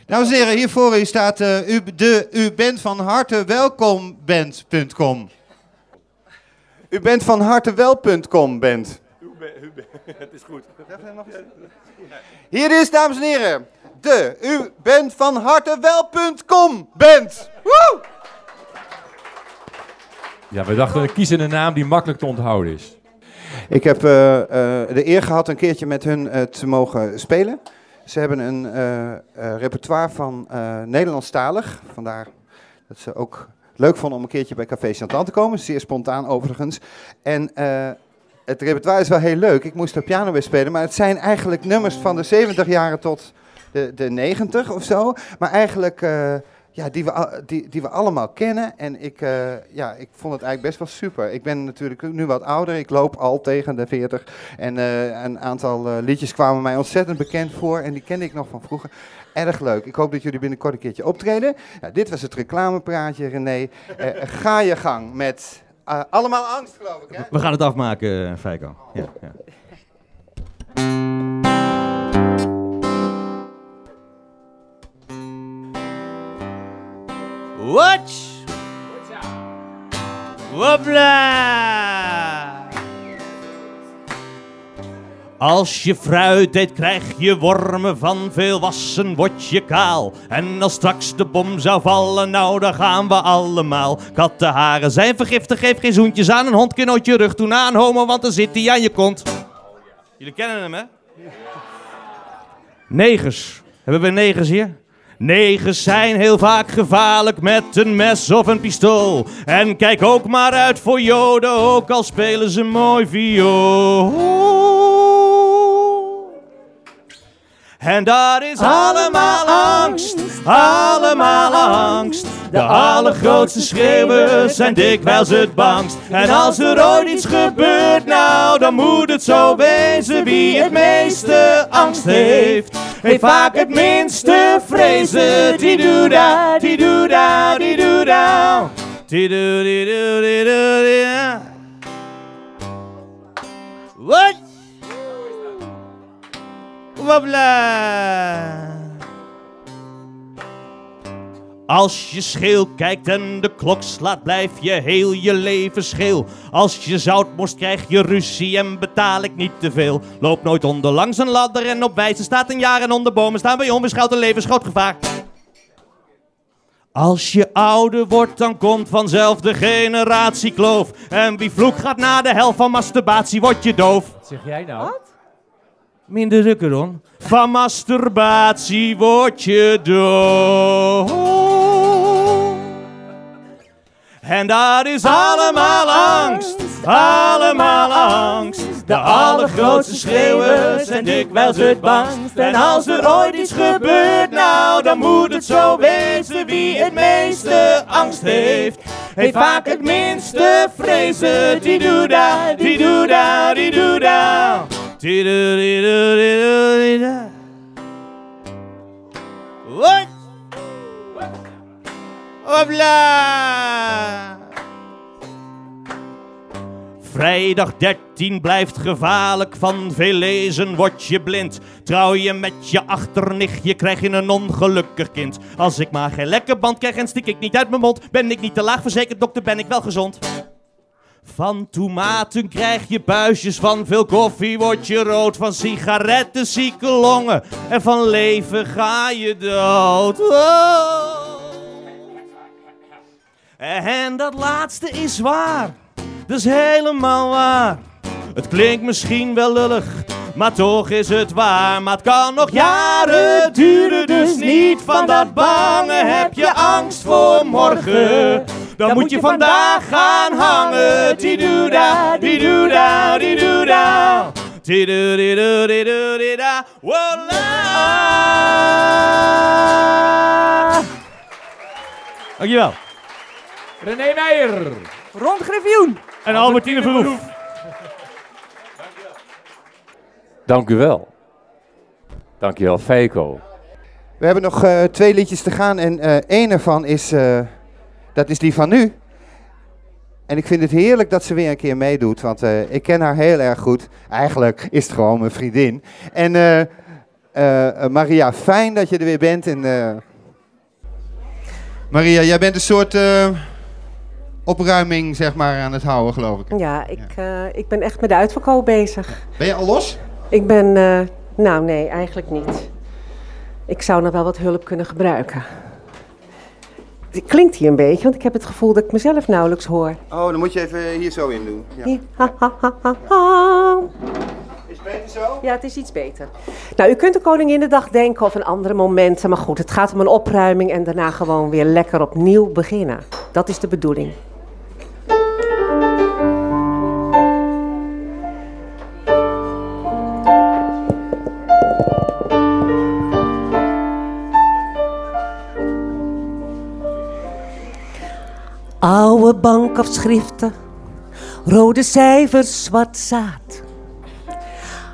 Dames en heren, hier voor u staat eh, u, de U bent van harte welkom band.com. U bent van harte wel.com Het is goed. Hier is, dames en heren, de U bent van harte wel.com band. Woe! Ja, we dachten, we kiezen een naam die makkelijk te onthouden is. Ik heb eh, eh, de eer gehad een keertje met hun eh, te mogen spelen. Ze hebben een eh, eh, repertoire van eh Nederlandstalig. Vandaar dat ze ook leuk vonden om een keertje bij Café Chantal te komen. Zeer spontaan overigens. En eh, het repertoire is wel heel leuk. Ik moest er piano bij spelen. Maar het zijn eigenlijk nummers van de 70 jaren tot de, de 90 of zo. Maar eigenlijk... eh, ja, die we, die, die we allemaal kennen. En ik, eh, ja, ik vond het eigenlijk best wel super. Ik ben natuurlijk nu wat ouder. Ik loop al tegen de 40. En eh, een aantal liedjes kwamen mij ontzettend bekend voor. En die kende ik nog van vroeger. Erg leuk. Ik hoop dat jullie binnenkort een keertje optreden. Dit was het reclamepraatje, René. Ga je gang met eh, Allemaal Angst, geloof ik, hè? We gaan het afmaken, eh, Feiko. Ja, ja. Watch! Wobla! Als je fruit eet, krijg je wormen van veel wassen, word je kaal. En als straks de bom zou vallen, nou dan gaan we allemaal. Kattenharen zijn vergiftig, geef geen zoentjes aan. Een hond nooit je rug doen aan homo, want dan zit hij aan je kont. Jullie kennen hem, hè? Negers. Hebben we negers hier? Negers zijn heel vaak gevaarlijk met een mes of een pistool. En kijk ook maar uit voor joden, ook al spelen ze mooi viool. En dat is allemaal angst, allemaal angst. De allergrootste schreeuwers zijn dikwijls het bangst. En als er ooit iets gebeurt, nou dan moet het zo wezen. Wie het meeste angst heeft, heeft vaak het minste vrezen. Die doe da, die doe da, die doe da. Wat? Wabla. Als je scheel kijkt en de klok slaat, blijf je heel je leven scheel. Als je zout morst, krijg je ruzie en betaal ik niet te veel. Loop nooit onder langs een ladder en op wijze staat een jaar en onder bomen staan bij onbeschouwd een levensgroot gevaar. Als je ouder wordt, dan komt vanzelf de generatiekloof. En wie vloek gaat na de helft van masturbatie, word je doof. Wat zeg jij nou? Minder drukker, Ron. Van masturbatie word je doof. En dat is allemaal angst, allemaal angst. De allergrootste schreeuwers zijn dikwijls het bangst. En als er ooit iets gebeurt, nou dan moet het zo wezen. Wie het meeste angst heeft, heeft vaak het minste vrezen. Die doe da, die doe da, die doe da. Wat? Hopla! Vrijdag 13 blijft gevaarlijk, van veel lezen word je blind. Trouw je met je achternichtje, krijg je een ongelukkig kind. Als ik maar geen lekker band krijg en stik ik niet uit mijn mond, ben ik niet te laag verzekerd, dokter, ben ik wel gezond. Van tomaten krijg je buisjes, van veel koffie word je rood, van sigaretten zieke longen en van leven ga je dood. En dat laatste is waar, dat is helemaal waar. Het klinkt misschien wel lullig, maar toch is het waar. Maar het kan nog jaren duren, dus niet van dat bange heb je angst voor morgen. Dan moet je vandaag gaan hangen. Di-doeda, di-doeda, di-doeda. Di-do-di-do-di-do-di-da. Wola! Dankjewel. René Meijer. Ron Griffioen. En Albertine Verhoef. Dank u wel. Dankjewel, Feiko. We hebben nog eh, twee liedjes te gaan en eh één ervan is, eh, dat is die van nu. En ik vind het heerlijk dat ze weer een keer meedoet, want eh, ik ken haar heel erg goed. Eigenlijk is het gewoon mijn vriendin. En eh, eh, Maria, fijn dat je er weer bent. En, Maria, jij bent een soort opruiming zeg maar, aan het houden, geloof ik. Ja, ik, ik ben echt met de uitverkoop bezig. Ben je al los? Ik ben, nou nee, eigenlijk niet. Ik zou nog wel wat hulp kunnen gebruiken. Het klinkt hier een beetje, want ik heb het gevoel dat ik mezelf nauwelijks hoor. Oh, dan moet je even hier zo in doen. Ja. Hier, ha, ha, ha, ha, ha. Is het beter zo? Ja, het is iets beter. Nou, u kunt de Koninginnedag denken of aan andere momenten, maar goed, het gaat om een opruiming en daarna gewoon weer lekker opnieuw beginnen. Dat is de bedoeling. Oude bankafschriften, rode cijfers, zwart zaad.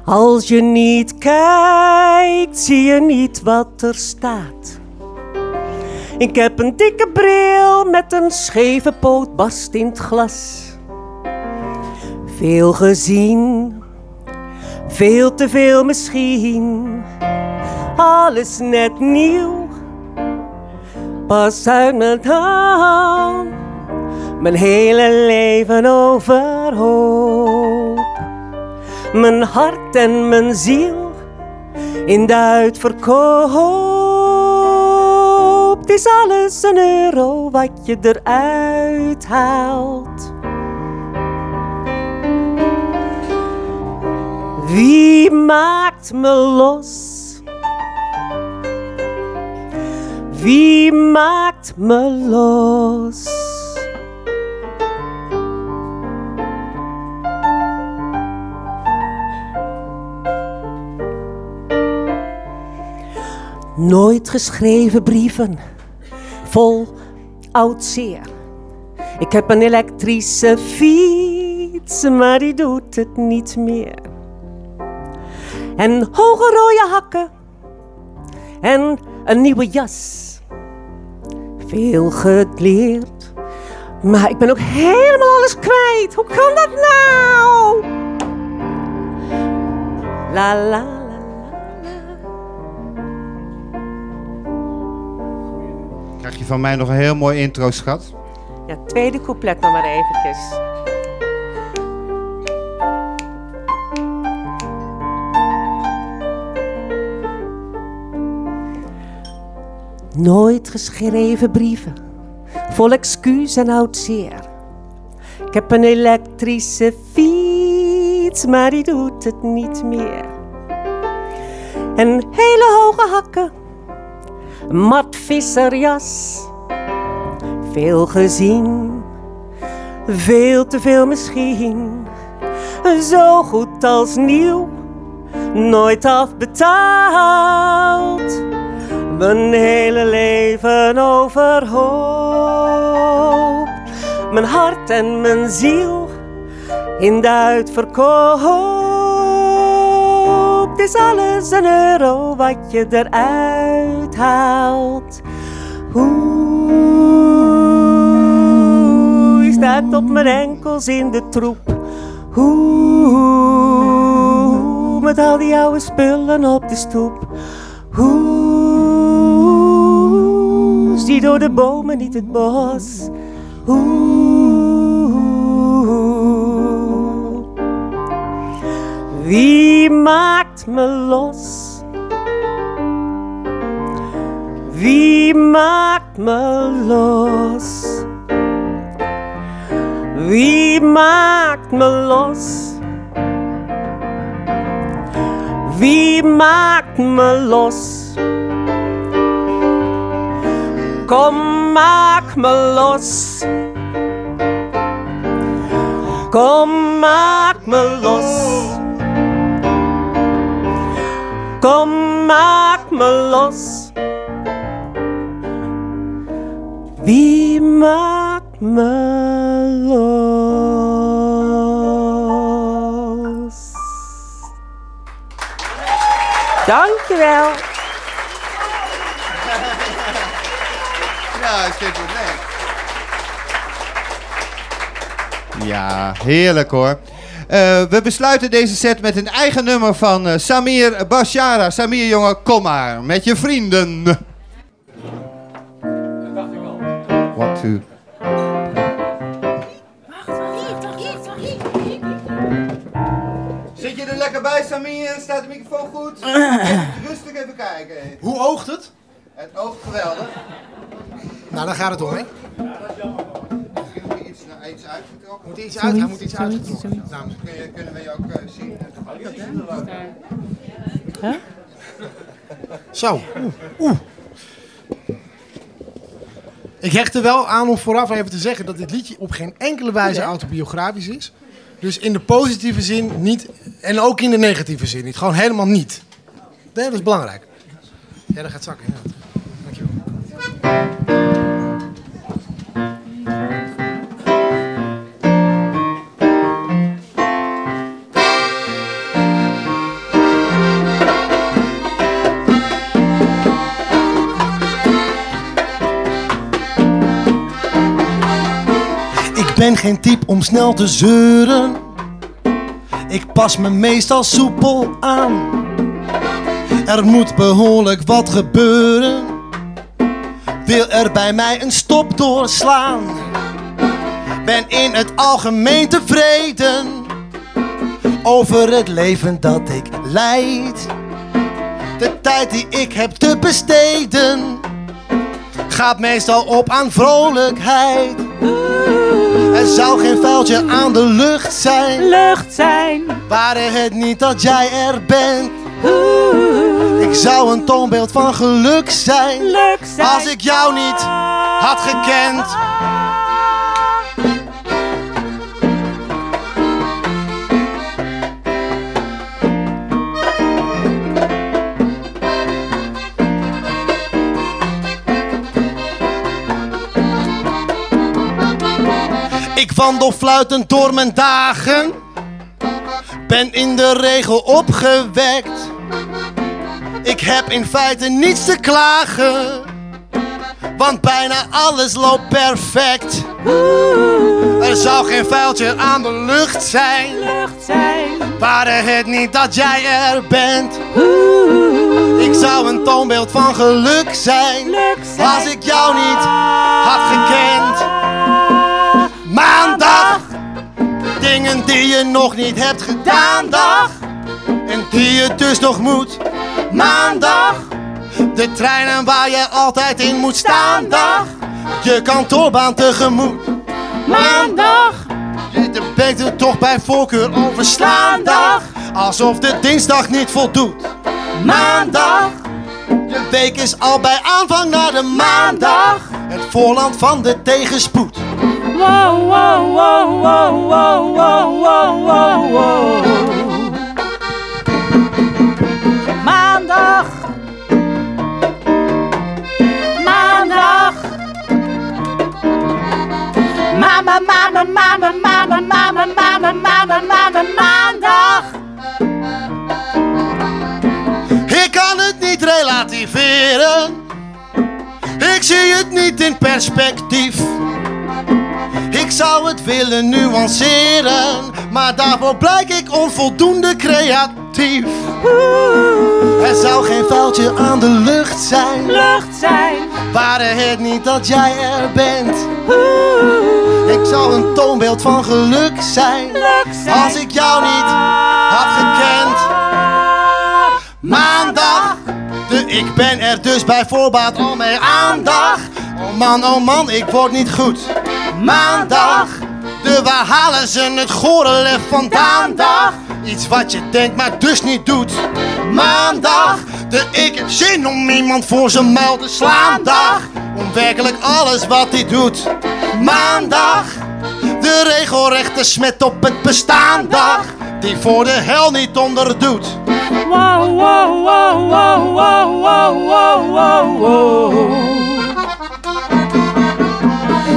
Als je niet kijkt, zie je niet wat er staat. Ik heb een dikke bril met een scheve poot barst in het glas. Veel gezien, veel te veel misschien. Alles net nieuw, pas uit mijn hand. Mijn hele leven overhoop. Mijn hart en mijn ziel in de uitverkoop. Het is alles een euro wat je eruit haalt. Wie maakt me los? Wie maakt me los? Nooit geschreven brieven, vol oud zeer. Ik heb een elektrische fiets, maar die doet het niet meer. En hoge rode hakken en een nieuwe jas. Veel geleerd, maar ik ben ook helemaal alles kwijt. Hoe kan dat nou? La la. Krijg je van mij nog een heel mooi intro, schat? Ja, tweede couplet nog maar eventjes. Nooit geschreven brieven, vol excuus en oud zeer. Ik heb een elektrische fiets, maar die doet het niet meer. En hele hoge hakken, mat visserjas. Veel gezien, veel te veel misschien. Zo goed als nieuw, nooit afbetaald. Mijn hele leven overhoop. Mijn hart en mijn ziel in de uitverkoop. Het is alles een euro wat je eruit haalt. Oeh, staat op mijn enkels in de troep. Hoe, met al die oude spullen op de stoep. Hoe, zie door de bomen niet het bos. Hoe, wie maakt me los? Wie macht man los? Wie macht man los? Wie macht man los? Komm, mach mal los. Komm, mach mal los. Komm, mach mal los. Wie maakt me los? Dankjewel. Ja, zit goed mee. Ja, heerlijk hoor. Eh, we besluiten deze set met een eigen nummer van eh, Samir Bashara. Samir, jongen, kom maar met je vrienden. Zit je er lekker bij, Samir? Staat de microfoon goed? Even rustig even kijken. Hoe oogt het? Het oogt geweldig. Nou, daar gaat het om, hè? Misschien moet je iets uitgetrokken. Moet iets uit, hij moet iets uitgetrokken. Nou, Kun je, kunnen we je ook eh, zien? Zo. Oeh. Oeh. Ik hecht er wel aan om vooraf even te zeggen dat dit liedje op geen enkele wijze autobiografisch is. Dus in de positieve zin niet, en ook in de negatieve zin niet. Gewoon helemaal niet. Nee, dat is belangrijk. Ja, dat gaat zakken. Dankjewel. Ben geen type om snel te zeuren. Ik pas me meestal soepel aan. Er moet behoorlijk wat gebeuren. Wil er bij mij een stop doorslaan? Ben in het algemeen tevreden over het leven dat ik leid. De tijd die ik heb te besteden gaat meestal op aan vrolijkheid. Er zou geen vuiltje aan de lucht zijn. Lucht zijn. Ware het niet dat jij er bent. Ik zou een toonbeeld van geluk zijn. Als ik jou niet had gekend. Ik wandel fluitend door mijn dagen. Ben in de regel opgewekt. Ik heb in feite niets te klagen. Want bijna alles loopt perfect. Er zou geen vuiltje aan de lucht zijn. Ware het niet dat jij er bent. Ik zou een toonbeeld van geluk zijn. Als ik jou niet had gekend. Maandag. Dingen die je nog niet hebt gedaan, dag. En die je dus nog moet. Maandag. De treinen waar je altijd in moet staan, dag. Je kantoorbaan tegemoet. Maandag. Je de er toch bij voorkeur overslaan, dag. Alsof de dinsdag niet voldoet. Maandag. De week is al bij aanvang naar de maandag. Het voorland van de tegenspoed. Wow. Maandag. Maandag. Mama, mama, mama, mama, mama, mama, mama, mama, maandag. Ik kan het niet relativeren. Ik zie het niet in perspectief. Ik zou het willen nuanceren, maar daarvoor blijk ik onvoldoende creatief. Er zou geen foutje aan de lucht zijn. Lucht zijn. Ware het niet dat jij er bent. Ik zou een toonbeeld van geluk zijn. Als ik jou niet had gekend. Maandag, ik ben er dus bij voorbaat al mee aandacht. Oh man, oh man, ik word niet goed. Maandag, de waar halen ze het gore lef vandaan? Dag, iets wat je denkt maar dus niet doet. Maandag, de ik heb zin om iemand voor zijn muil te slaan. Dag, om werkelijk alles wat hij doet. Maandag, de regelrechte smet op het bestaan. Dag, die voor de hel niet onderdoet. Wow, wow, wow, wow, wow, wow, wow, wow, wow.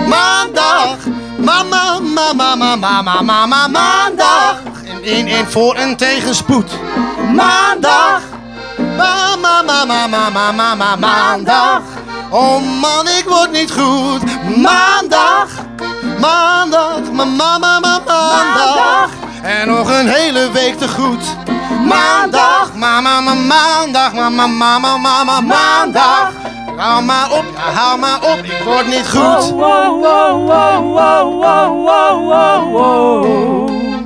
Maandag, mama, mama, mama, mama, mama, maandag. In, in, in voor en tegenspoed. Maandag, mama, mama, mama, mama, maandag. Oh man, ik word niet goed. Maandag, maandag, mama, mama, maandag. En nog een hele week te goed. Maandag, mama, mama, maandag, mama, mama, mama, maandag. Hou maar op, ja, hou maar op, ik word niet goed. Wow, wow, wow, wow, wow, wow, wow, wow.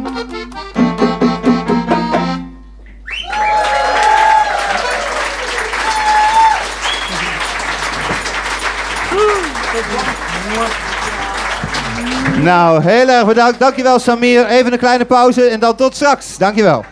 Nou, heel erg bedankt. Dankjewel Samir. Even een kleine pauze en dan tot straks. Dankjewel.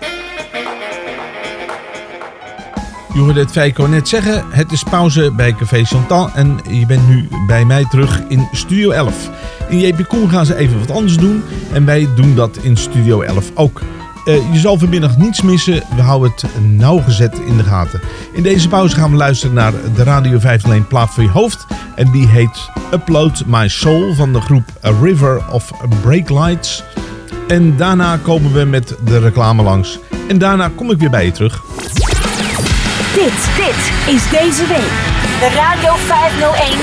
Je hoorde het Feiko net zeggen. Het is pauze bij Café Chantal en je bent nu bij mij terug in Studio 11. In JP Koen gaan ze even wat anders doen en wij doen dat in Studio 11 ook. Eh, je zal vanmiddag niets missen. We houden het nauwgezet in de gaten. In deze pauze gaan we luisteren naar de Radio 501 plaat voor je hoofd. En die heet Upload My Soul van de groep A River of Break Lights. En daarna komen we met de reclame langs. En daarna kom ik weer bij je terug. Dit, dit is deze week de Radio 501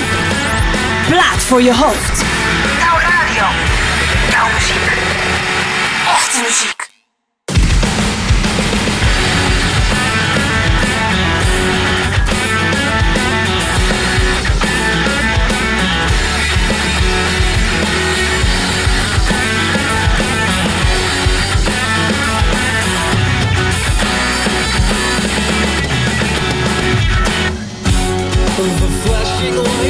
Plaat voor je hoofd. Jouw radio. Jouw muziek. Echte muziek. single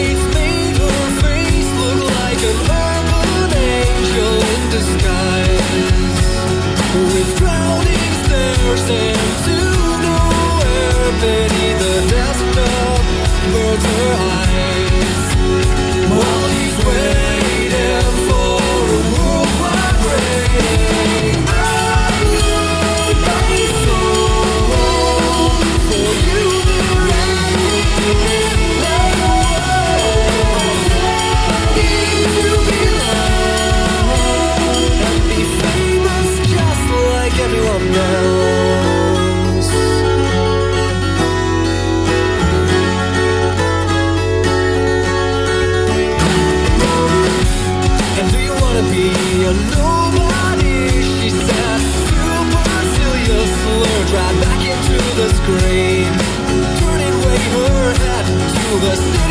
just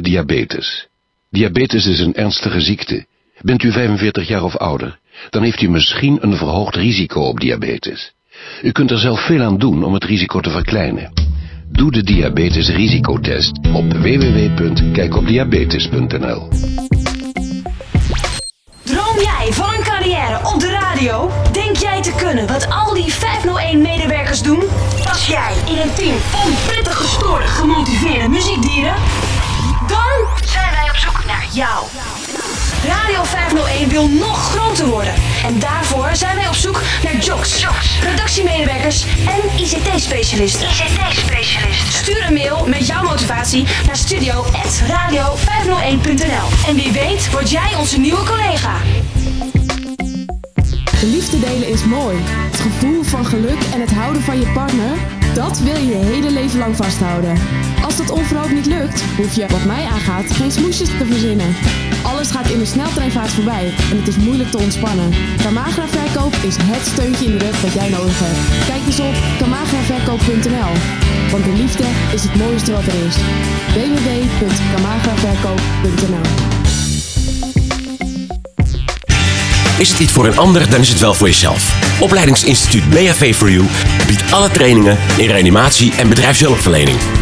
diabetes. Diabetes is een ernstige ziekte. Bent u 45 jaar of ouder, dan heeft u misschien een verhoogd risico op diabetes. U kunt er zelf veel aan doen om het risico te verkleinen. Doe de diabetesrisicotest op www.kijkopdiabetes.nl Droom jij van een carrière op de radio? Denk jij te kunnen wat al die 501-medewerkers doen? Pas jij in een team van prettig gestoorde, gemotiveerde muziekdieren? Jou. Radio 501 wil nog groter worden. En daarvoor zijn wij op zoek naar jocks, redactiemedewerkers en ICT-specialisten. ICT-specialisten. Stuur een mail met jouw motivatie naar studio.radio501.nl. En wie weet word jij onze nieuwe collega. De liefde delen is mooi. Het gevoel van geluk en het houden van je partner, dat wil je je hele leven lang vasthouden. Als dat onverhoopt niet lukt, hoef je, wat mij aangaat, geen smoesjes te verzinnen. Alles gaat in een sneltreinvaart voorbij en het is moeilijk te ontspannen. Kamagra Verkoop is het steuntje in de rug dat jij nodig hebt. Kijk eens op kamagraverkoop.nl, want de liefde is het mooiste wat er is. www.kamagraverkoop.nl Is het iets voor een ander, dan is het wel voor jezelf. Opleidingsinstituut BHV for You biedt alle trainingen in reanimatie en bedrijfshulpverlening.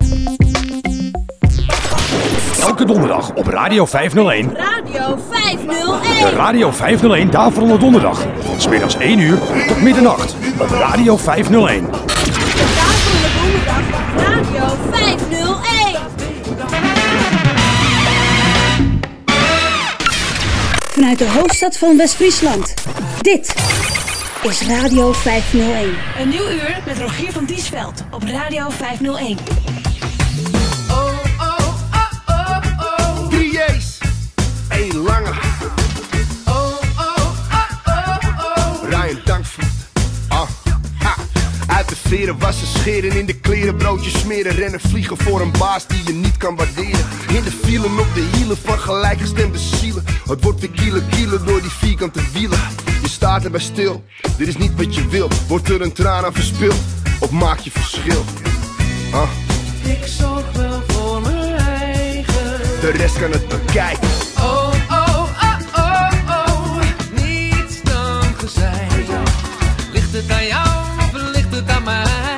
Elke donderdag op Radio 501. Radio 501. De Radio 501 Daverende Donderdag. Van smiddags 1 uur tot middernacht. Op Radio 501. Radio 501. Vanuit de hoofdstad van West-Friesland. Dit is Radio 501. Een nieuw uur met Rogier van Diesveld op Radio 501. Drie J's, één lange. Ryan Dankvliet. Ah, ha. Uit de veren wassen, scheren, in de kleren broodjes smeren. Rennen, vliegen voor een baas die je niet kan waarderen. In de fielen op de hielen van gelijkgestemde zielen. Het wordt weer kielen, kielen door die vierkante wielen. Je staat erbij stil, dit is niet wat je wilt. Wordt er een traan aan verspild, of maak je verschil? Ah. Ik zorg wel. De rest kan het bekijken. Oh, oh, oh, oh, oh. Niets dan gezij. Ligt het aan jou of ligt het aan mij?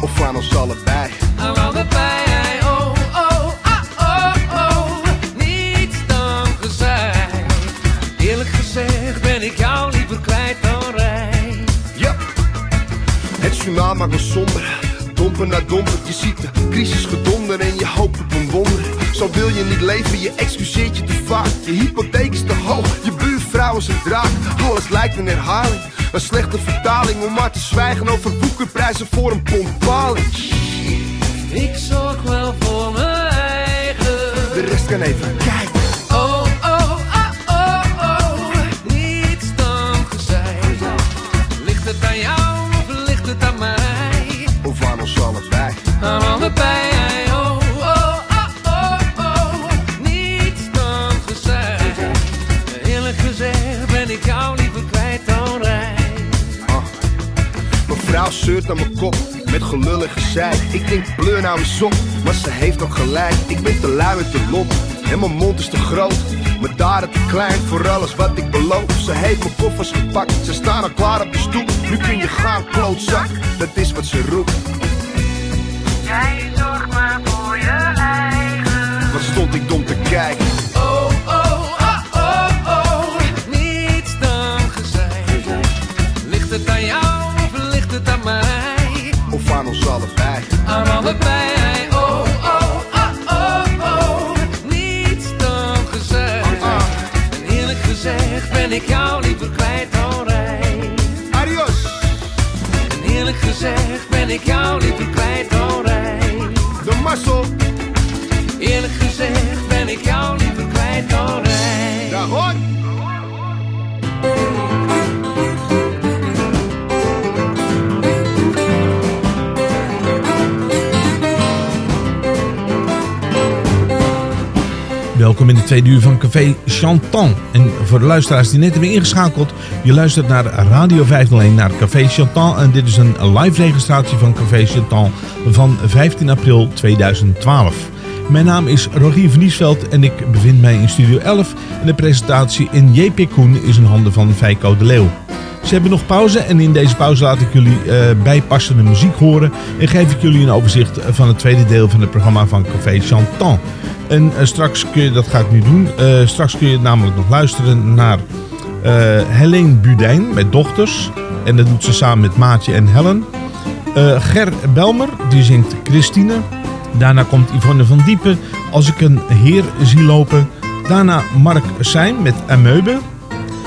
Of aan ons allebei. Aan allebei. Oh, oh, ah, oh, oh. Niets dan gezij. Eerlijk gezegd ben ik jou liever kwijt dan rijk. Ja, het journaal maakt me somber. Domper na domper, je ziet de crisis gedonder en je hoopt op een wonder. Zo wil je niet leven, je excuseert je te vaak. Je hypotheek is te hoog, je buurvrouw vrouw is een draak, alles lijkt een herhaling. Een slechte vertaling om maar te zwijgen over woekerprijzen voor een pond paling. Ik zorg wel voor mijn eigen. De rest kan even kijken. Zeurt mijn kop met gelullig gezeik. Ik denk bleur nou eens op, maar ze heeft ook gelijk. Ik ben te lui en te lomp en mijn mond is te groot. Mijn daden te klein voor alles wat ik beloof. Ze heeft mijn koffers gepakt, ze staan al klaar op de stoep. Nu kun je gaan, klootzak, dat is wat ze roept. Jij zorgt maar voor je eigen. Wat stond ik dom te kijken? Ik jou liever kwijt dan rijk. Adios. En eerlijk gezegd ben ik jou liever kwijt dan rijk. De mazzel. Eerlijk gezegd ben ik jou liever kwijt dan rijk. Daar hoor. Welkom in de tweede uur van Café Chantan. En voor de luisteraars die net hebben ingeschakeld, je luistert naar Radio 501 naar Café Chantan. En dit is een live registratie van Café Chantan van 15 april 2012. Mijn naam is Rogier van en ik bevind mij in Studio 11. En de presentatie in JP Koen is in handen van Feiko de Leeuw. Ze hebben nog pauze en in deze pauze laat ik jullie eh, bijpassende muziek horen. En geef ik jullie een overzicht van het tweede deel van het programma van Café Chantan. En eh, straks kun je, dat ga ik nu doen, eh, straks kun je namelijk nog luisteren naar eh Helene Budijn met Dochters. En dat doet ze samen met Maatje en Helen. Ger Belmer, die zingt Christine. Daarna komt Yvonne van Diepen, Als ik een heer zie lopen. Daarna Mark Seijn met Ameube.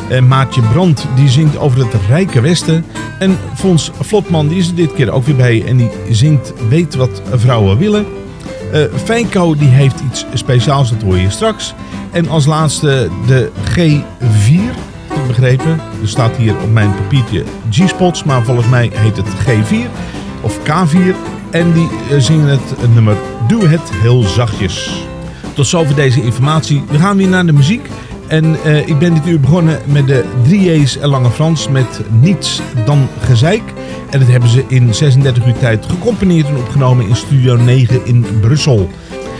En Maatje Brandt die zingt over het rijke westen. En Fons Vlotman die is er dit keer ook weer bij en die zingt Weet wat vrouwen willen. Eh Feinko die heeft iets speciaals, dat hoor je straks. En als laatste de G4, heb ik begrepen. Er staat hier op mijn papiertje G-spots, maar volgens mij heet het G4 of K4. En die eh, zingen het nummer Doe het heel zachtjes. Tot zover deze informatie. We gaan weer naar de muziek. En eh, ik ben dit uur begonnen met de 3J's en Lange Frans met Niets dan Gezeik. En dat hebben ze in 36 uur tijd gecomponeerd en opgenomen in Studio 9 in Brussel.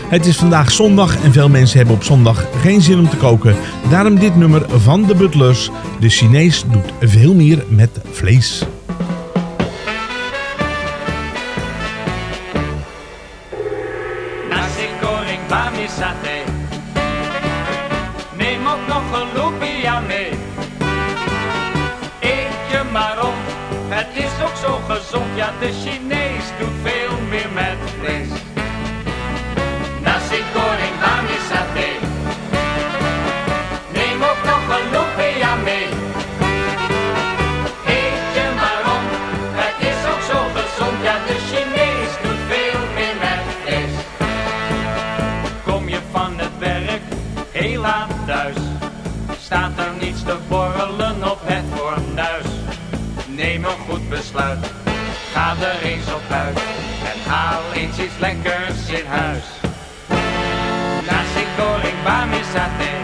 Het is vandaag zondag en veel mensen hebben op zondag geen zin om te koken. Daarom dit nummer van de Butlers. De Chinees doet veel meer met vlees. Bami. Lumpia mee. Eet je maar op, het is ook zo gezond. Ja, de Chinees doet veel ga er eens op uit en haal eens iets lekkers in huis. Nasi goreng bami satay,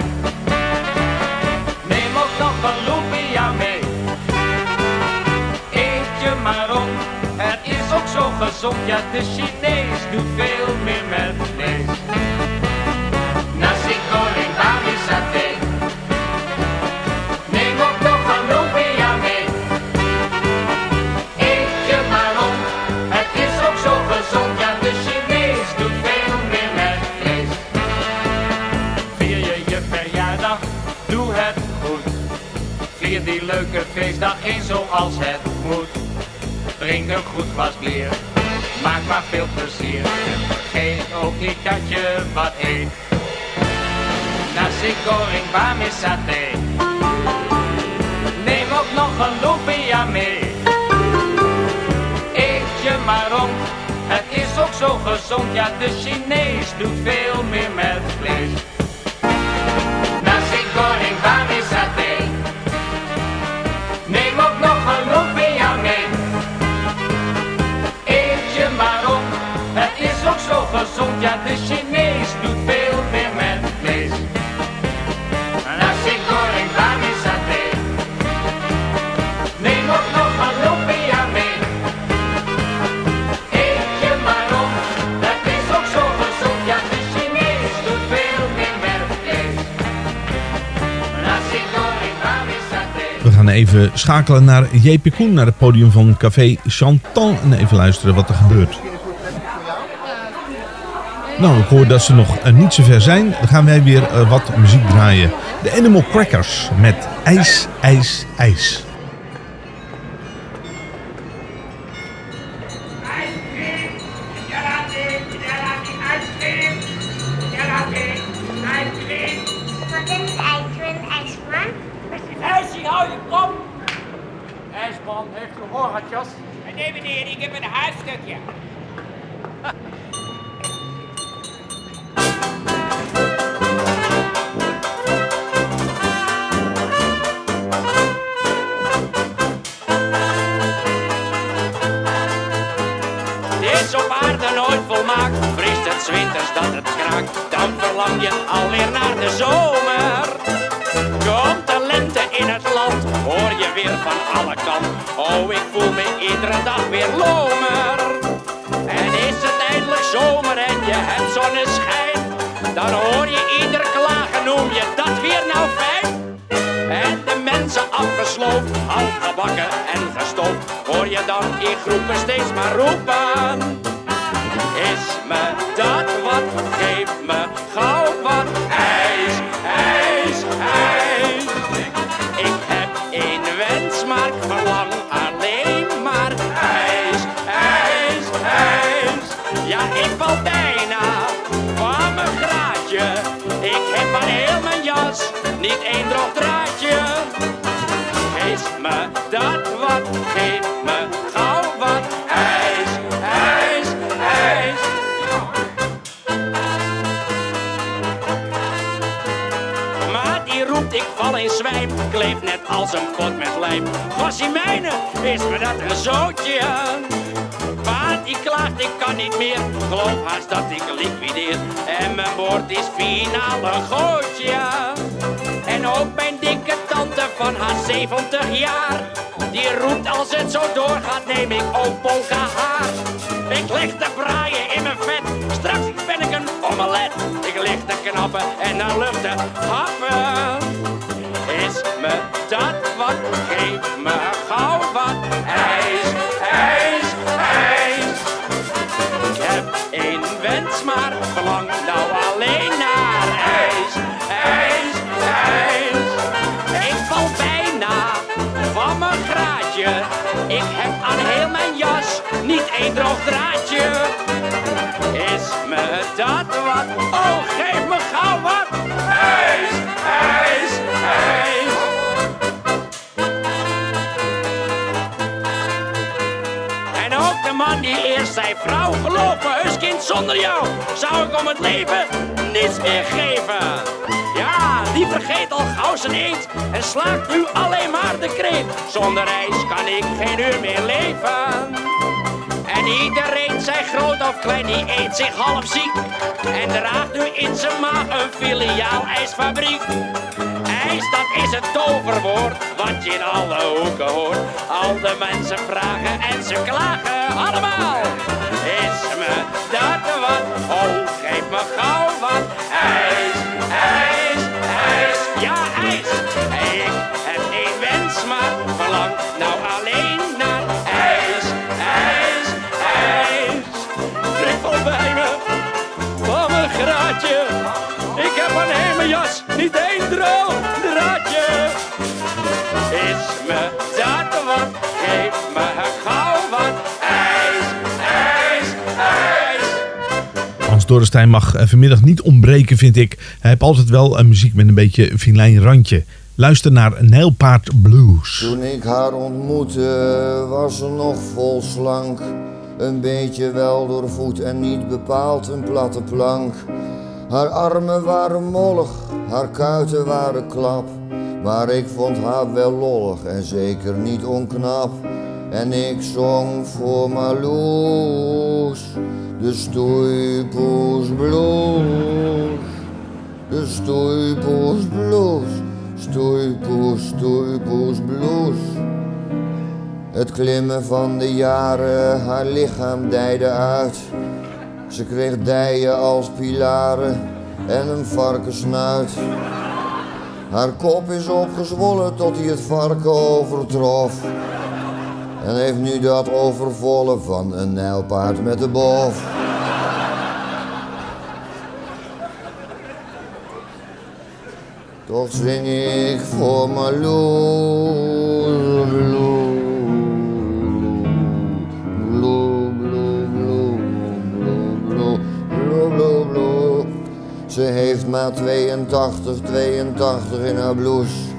neem ook nog een lumpia mee. Eet je maar op, het is ook zo gezond, ja de Chinees doet veel meer met vlees. die leuke feestdag in zoals het moet. Drink een goed glas bier, maak maar veel plezier. geef ook niet dat je wat eet. Nasi goreng, saté. Neem ook nog een lumpia mee. Eet je maar rond, het is ook zo gezond. Ja, de Chinees doet veel meer met vlees. Nasi goreng, is saté. gezond, ja de Chinees doet veel meer met vlees. Nasi goreng, bami saté. Neem ook nog een lumpia mee. Eet je maar op, dat is ook zo gezond, ja de Chinees doet veel meer met vlees. Nasi goreng, bami saté. We gaan even schakelen naar JP Koen, naar het podium van Café Chantan en even luisteren wat er gebeurt. Nou, ik hoor dat ze nog eh, niet zo ver zijn. Dan gaan wij weer eh, wat muziek draaien. De Animal Crackers met IJs, IJs, IJs. Dorrestein mag eh, vanmiddag niet ontbreken, vind ik. Hij heeft altijd wel een muziek met een beetje een finlijn randje. Luister naar Nijlpaard Blues. Toen ik haar ontmoette was ze nog vol slank. Een beetje wel doorvoed en niet bepaald een platte plank. Haar armen waren mollig, haar kuiten waren klap. Maar ik vond haar wel lollig en zeker niet onknap. En ik zong voor Marloes de stoeipoes blues. De stoeipoes blues, stoeipoes, stoeipoes blues. Het klimmen van de jaren, haar lichaam dijde uit. Ze kreeg dijen als pilaren en een varkensnuit. Haar kop is opgezwollen tot hij het varken overtrof en heeft nu dat overvolle van een nijlpaard met de bof. Toch zing ik voor mijn loer, bloe, bloe, bloe, bloe, bloe, Ze heeft maar 82, 82 in haar blouse.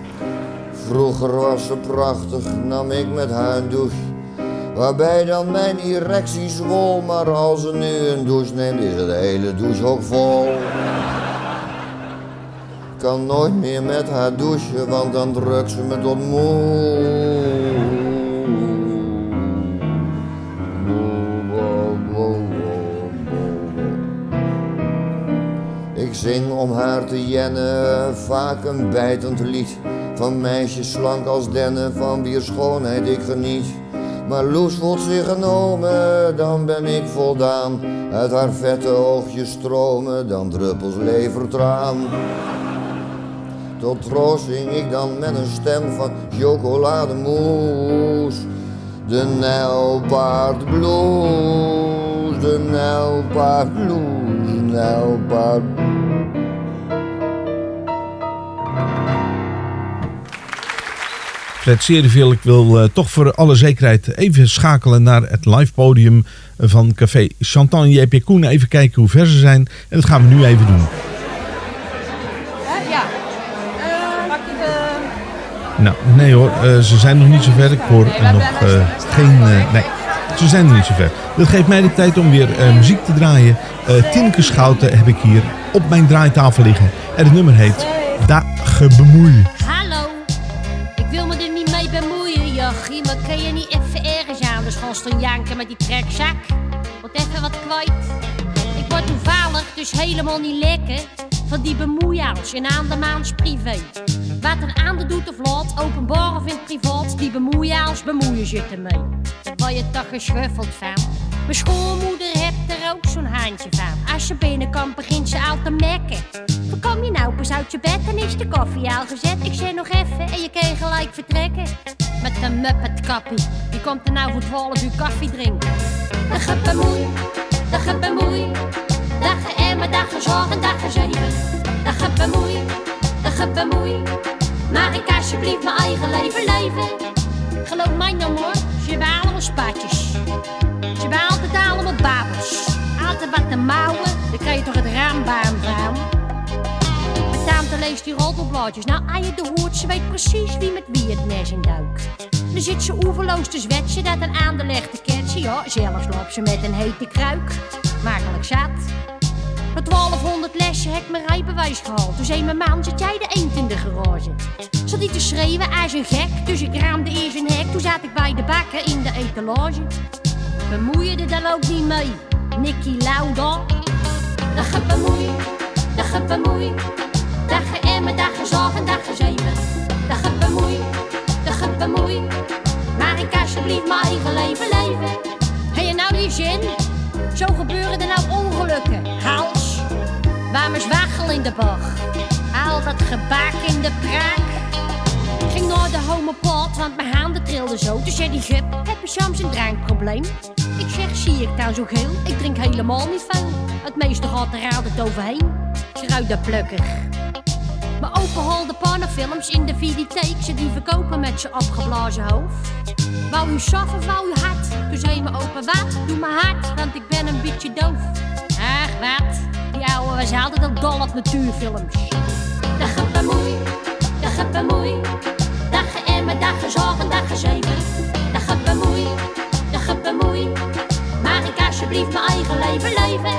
Vroeger was ze prachtig, nam ik met haar een douche. Waarbij dan mijn erectie zwol, maar als ze nu een douche neemt, is het hele douchehok vol. Ik kan nooit meer met haar douchen, want dan drukt ze me tot moe. Ik zing om haar te jennen, vaak een bijtend lied. Van meisjes slank als dennen, van wier schoonheid ik geniet. Maar Loes voelt zich genomen, dan ben ik voldaan. Uit haar vette oogjes stromen, dan druppels levertraan. Tot troost zing ik dan met een stem van chocolademousse. De Nijlpaard Blues, de Nijlpaard de Nijlpaard Ik wil eh, toch voor alle zekerheid even schakelen naar het live podium van Café Chantal en JP Koen. Even kijken hoe ver ze zijn. En dat gaan we nu even doen. Ja. Pak je de... Nou, nee hoor, eh, ze zijn nog niet zo ver. Ik hoor eh, nog eh, geen... eh, nee, ze zijn nog niet zo ver. Dat geeft mij de tijd om weer eh, muziek te draaien. Eh Tineke Schouten heb ik hier op mijn draaitafel liggen. En het nummer heet Dagen Bemoei. Staan janken met die trekzak? Wat even wat kwijt. Ik word toevallig dus helemaal niet lekker van die bemoeials in andermans privé. Wat een ander doet of laat, openbaar of in het privaat, die bemoeials bemoeien je ermee. Word je toch geschuffeld van. Mijn schoonmoeder heeft er ook zo'n handje van. Als je binnenkomt begint ze al te mekken. Dan kom je nou pas uit je bed en is de koffie al gezet. Ik zeg nog even en je kan gelijk vertrekken. Met een muppetkappie, die komt er nou voor 12 uur koffie drinken. Dag gebemoei, dag gebemoei. Dag emmer, dag gezorg en dag gezeven. Dag gebemoei, dag gebemoei. Maar ik alsjeblieft mijn eigen leven leven. Geloof mij nou hoor, ze hebben allemaal spatjes. Ze hebben altijd allemaal babels. Altijd wat te mouwen, dan krijg je toch het van. Tante leest die roddelblaadjes. Nou, als je de hoort, ze weet precies wie met wie het mes in duikt. Dan zit ze oeverloos te zwetsen dat een aan de te. Ja, zelfs loopt ze met een hete kruik. Makkelijk zat. Na 1200 lessen heb ik mijn rijbewijs gehaald. Zei mijn man, zit jij de eend in de garage? Zat hij te schreeuwen als een gek, dus ik raamde eerst een hek. Toen zat ik bij de bakker in de etalage. Bemoei je er dan ook niet mee, Nicky Lauda? Dag gebemoei, dag gebemoei. Dag geëmmer, dag gezorg en dag gezeven. Dag gebemoei, dag gebemoei. Maar ik alsjeblieft mijn eigen leven leven. Heb je nou die zin? Zo gebeuren er nou ongelukken. Hals, waar mijn zwaggel in de bocht. Al dat gebak in de praak. Ging naar de homopaat, want mijn handen trilden zo. Toen zei die gup, heb je soms een drankprobleem? Ik zeg, zie ik nou zo geel? Ik drink helemaal niet veel. Het meeste gaat er altijd overheen. Kruidenplukker. Mijn open haalde pannenfilms in de videotheek, ze die verkopen met je opgeblazen hoofd. Wou u saf of wou u hard? Toen zei mijn open wat? Doe me hart, want ik ben een beetje doof. Ach, wat? Die ouwe was altijd al dol op natuurfilms. Dag gebemoei, dag dat dag geëmmen, dag gezorgen, dag gezeven. Dag dat dag gebemoei, mag ik alsjeblieft mijn eigen leven leven?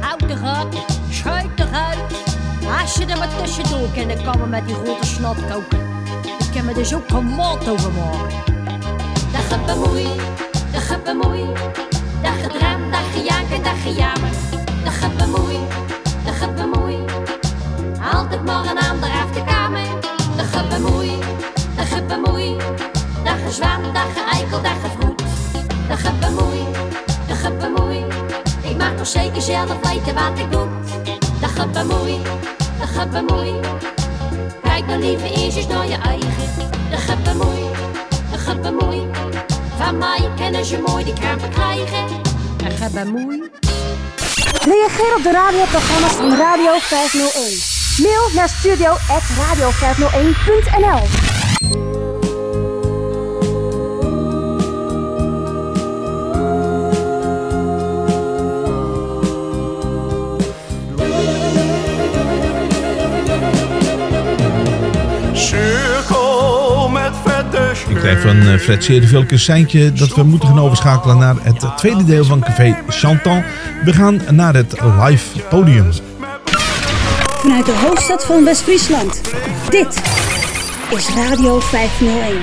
Houd de gek, schuik uit bemoei. tussendoor kunnen komen met die grote snot koken. Ik kan me dus ook kapot over maken. Dag gebemoei, dag gebemoei. Dag gedram, dag gejanken, dag gejammer. Dag gebemoei, dag gebemoei. Altijd maar een ander af de kamer. Dag gebemoei, dag gebemoei. Dag gezwam, dag geëikel, dag gevroed. Dag gebemoei, dag gebemoei. Ik mag toch zeker zelf weten wat ik doe. Dag gebemoei, dag gebemoei. Kijk nou liever eerst naar je eigen. Dag gebemoei, dag gebemoei. Van mij kunnen ze mooi die krampen krijgen. Dag gebemoei. Reageer op de radioprogramma's van Radio 501. Mail naar studio.radio501.nl krijg van eh, Fred een seintje dat we moeten gaan overschakelen naar het tweede deel van Café Chantal. We gaan naar het live podium. Vanuit de hoofdstad van West-Friesland. Dit is Radio 501.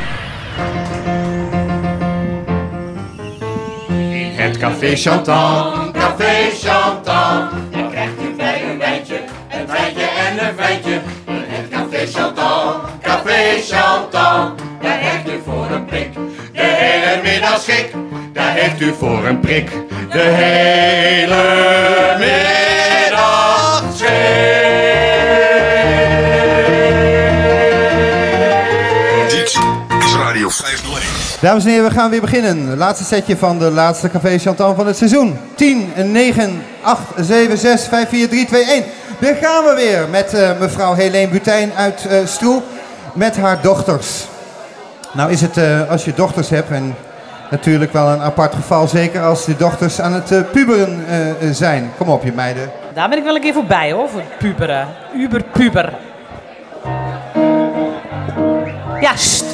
Het café Chantal, café Chantal. Dan krijgt u bij een wijntje, een wijntje en een wijntje. In het café Chantal, café Chantal. Daar heeft u voor een prik, de hele middag schik. Daar heeft u voor een prik, de hele middag Dit is Radio 501. Dames en heren, we gaan weer beginnen. Laatste setje van de laatste Café Chantal van het seizoen. 10, 9, 8, 7, 6, 5, 4, 3, 2, 1. Daar gaan we weer met eh, mevrouw Helene Butijn uit Stroe. Met haar dochters. Nou is het, eh, als je dochters hebt, en natuurlijk wel een apart geval. Zeker als de dochters aan het eh, puberen eh, zijn. Kom op je meiden. Daar ben ik wel een keer voorbij hoor, voor puberen. Uber puber. Ja, sst.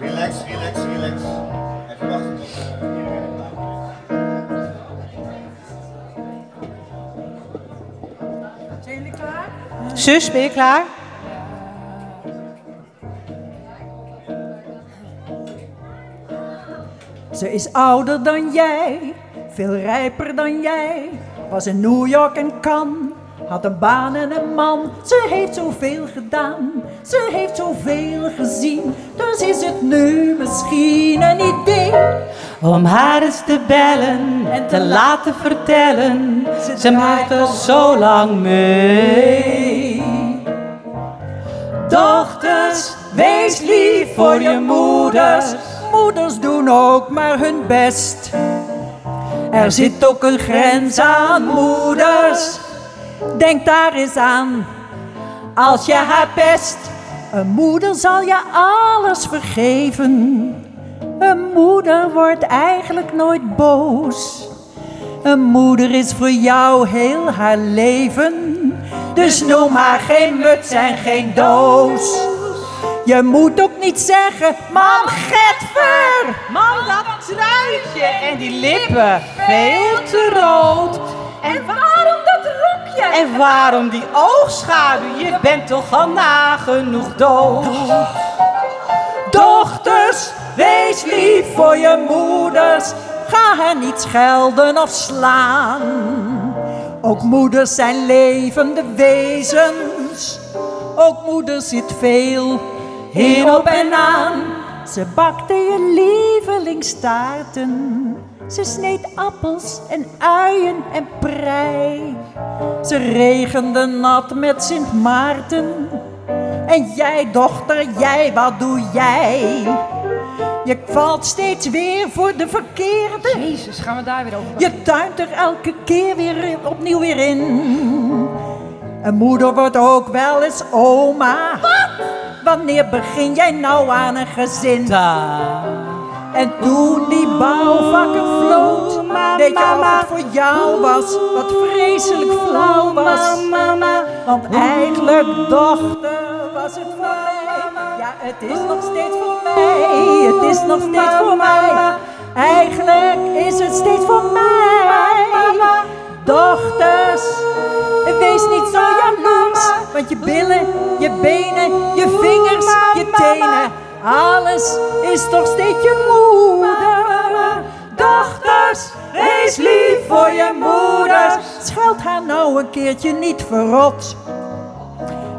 Relax, relax, relax. Even wachten tot Zus, ben je klaar? Ze is ouder dan jij, veel rijper dan jij. Was in New York en Cannes, had een baan en een man. Ze heeft zoveel gedaan, ze heeft zoveel gezien. Dus is het nu misschien een idee Om haar eens te bellen en te laten vertellen. Ze maakt er zo lang mee. Dochters, wees lief voor je moeders. Doen ook maar hun best. Er zit ook een grens aan moeders. Denk daar eens aan. Als je haar pest, een moeder zal je alles vergeven. Een moeder wordt eigenlijk nooit boos. Een moeder is voor jou heel haar leven. Dus noem haar geen muts en geen doos. Je moet ook niet zeggen, mam Getver. Man, dat truitje en die lippen, veel te rood. En waarom dat rokje? En waarom die oogschaduw? Je bent toch al nagenoeg dood. Dochters, wees lief voor je moeders. Ga hen niet schelden of slaan. Ook moeders zijn levende wezens. Ook moeders zit veel in op en aan. Ze bakte je lievelingstaarten. Ze sneed appels en uien en prei. Ze regende nat met Sint Maarten. En jij, dochter, jij, wat doe jij? Je valt steeds weer voor de verkeerde. Jezus, gaan we daar weer over? Je tuint er elke keer weer opnieuw weer in. Een moeder wordt ook wel eens oma. Wat? Wanneer begin jij nou aan een gezin? En toen die bouwvakker vloot, deed je of het voor jou was, wat vreselijk flauw was. Want eigenlijk, dochter, was het voor mij. Ja, het is nog steeds voor mij, het is nog steeds voor mij. Eigenlijk is het steeds voor mij. Dochters, wees niet zo jaloers, want je billen, je benen, je vingers, je tenen, alles is toch steeds je moeder. Dochters, wees lief voor je moeders, scheld haar nou een keertje niet verrot.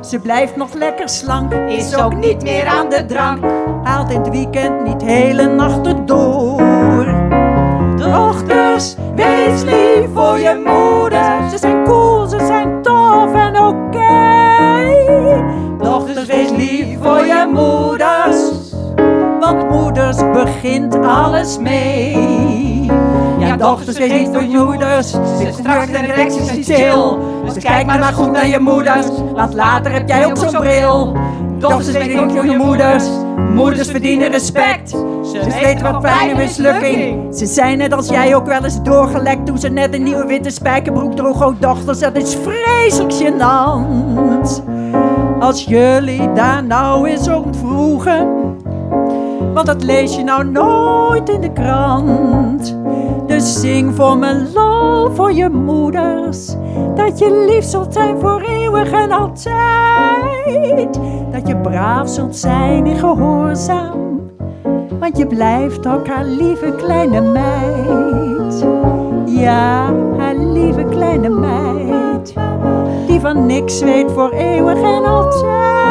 Ze blijft nog lekker slank, is ook niet meer aan de drank, haalt in het weekend niet hele nachten door. Dochters, wees lief voor je moeders. Ze zijn cool, ze zijn tof en oké. Dochters, wees lief voor je moeders. Want moeders begint alles mee. Ja, dochters, wees lief voor je moeders. Ze zit straks en direct essentieel. Dus kijk maar maar goed naar je moeders. Want later heb jij ook zo'n bril. Dochters, wees lief voor je moeders. Moeders verdienen respect. Ze weten wat pijn en mislukking. Ze zijn net als jij ook wel eens doorgelekt toen ze net een nieuwe witte spijkerbroek droeg. Oh dochters, dat is vreselijk gênant. Als jullie daar nou eens ontvroegen. Want dat lees je nou nooit in de krant. Dus zing voor mijn lol voor je moeders. Dat je lief zult zijn voor eeuwig en altijd. Dat je braaf zult zijn en gehoorzaam. Want je blijft ook haar lieve kleine meid. Ja, haar lieve kleine meid. Die van niks weet voor eeuwig en altijd.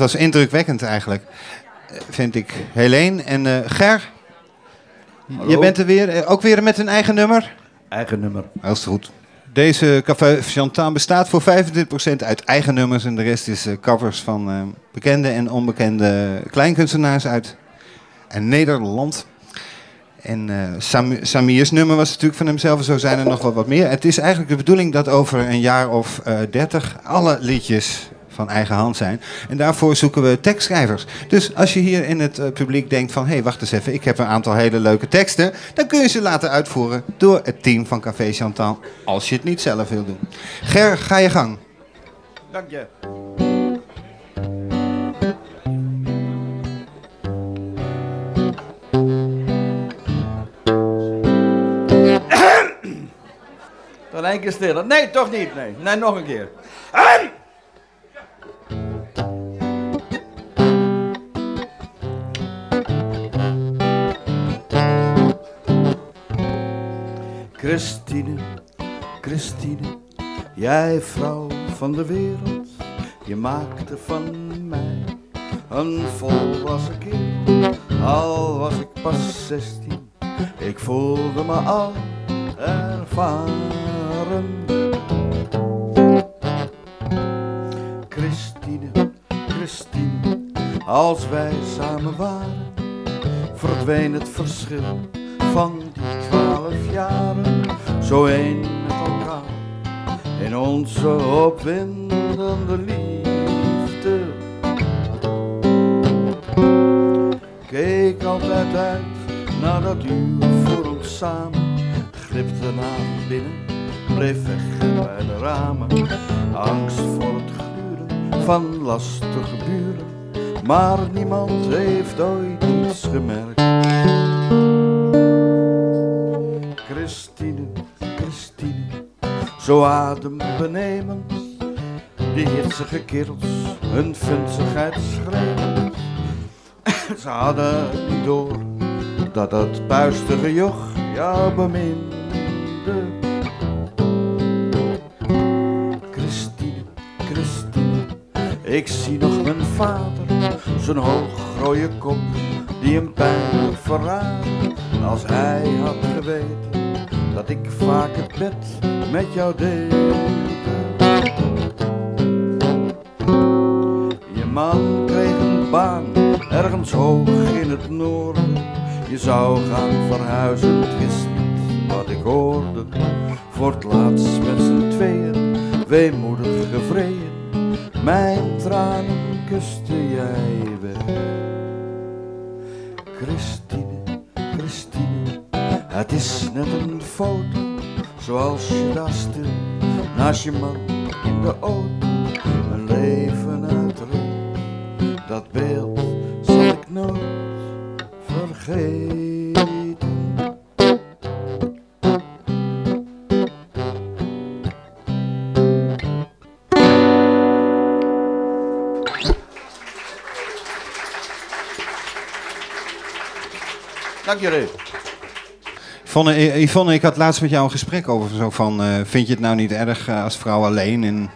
Was indrukwekkend eigenlijk, vind ik. Helene en eh, Ger, je bent er weer, eh, ook weer met een eigen nummer? Eigen nummer. Heel goed. Deze Café Chantan bestaat voor 25% uit eigen nummers en de rest is eh, covers van bekende en onbekende kleinkunstenaars uit en Nederland. En Sam Samir's nummer was natuurlijk van hemzelf, en zo zijn er nog wel wat meer. Het is eigenlijk de bedoeling dat over een jaar of dertig alle liedjes van eigen hand zijn. En daarvoor zoeken we tekstschrijvers. Dus als je hier in het eh, publiek denkt van... hé, hey, wacht eens even, ik heb een aantal hele leuke teksten... dan kun je ze laten uitvoeren door het team van Café Chantal... als je het niet zelf wil doen. Ger, ga je gang. Dank je. Dan één keer stil. Nee, toch niet. Nee, nee nog een keer. Christine, Christine, jij vrouw van de wereld, je maakte van mij een volwassen kind. Al was ik pas zestien, ik voelde me al ervaren. Christine, Christine, als wij samen waren, verdween het verschil van die twaalf jaren. Zo een met elkaar in onze opwindende liefde. Keek altijd uit naar dat uur voor ons samen, glipte naar binnen, bleef weg bij de ramen. Angst voor het gluren van lastige buren, maar niemand heeft ooit iets gemerkt. Christine, Christine, zo adembenemend, die hitsige kerels, hun vunzigheid schreeuwend. Ze hadden niet door dat dat puistige joch jou beminde. Christine, Christine, ik zie nog mijn vader, zijn hoogrode kop, die hem pijnlijk verraadde. Als hij had geweten dat ik vaak het bed met jou deelde. Je man kreeg een baan ergens hoog in het noorden. Je zou gaan verhuizen, het wist niet wat ik hoorde. Voor het laatst met z'n tweeën weemoedig gevreden, mijn tranen kuste jij zoals je daar stil, naast je man in de auto, een leven uitroept. Dat beeld zal ik nooit vergeten. Dank jullie. Yvonne, ik had laatst met jou een gesprek over zo van, eh, vind je het nou niet erg eh, als vrouw alleen en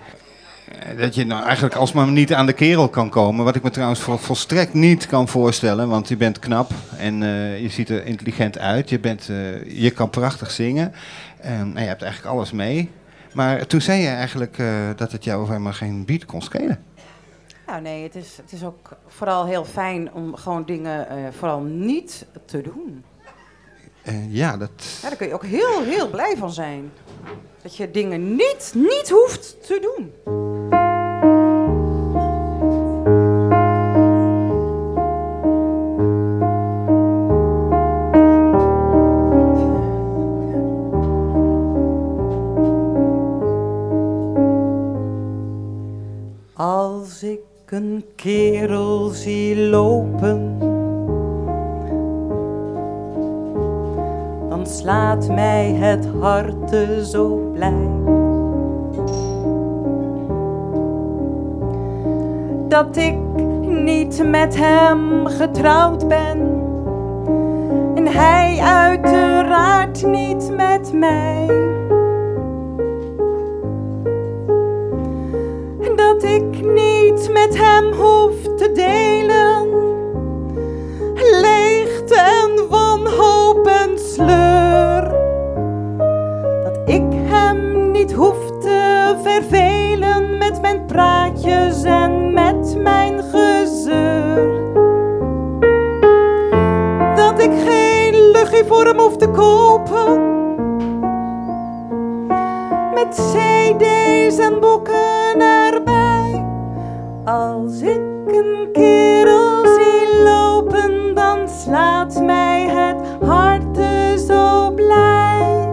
eh, dat je nou eigenlijk alsmaar niet aan de kerel kan komen, wat ik me trouwens vol, volstrekt niet kan voorstellen, want je bent knap en je ziet er intelligent uit, je, bent, je kan prachtig zingen en je hebt eigenlijk alles mee. Maar toen zei je eigenlijk dat het jou helemaal geen beat kon schelen. Nou nee, het is, het is ook vooral heel fijn om gewoon dingen vooral niet te doen. Eh, ja, dat... Ja, daar kun je ook heel, heel blij van zijn. Dat je dingen niet, niet hoeft te doen. Als ik een kerel zie lopen, slaat mij het hart zo blij. Dat ik niet met hem getrouwd ben en hij uiteraard niet met mij. dat ik niet met hem hoef te delen. Voor hem hoef te kopen. Met cd's en boeken erbij. Als ik een kerel zie lopen, dan slaat mij het hart zo blij.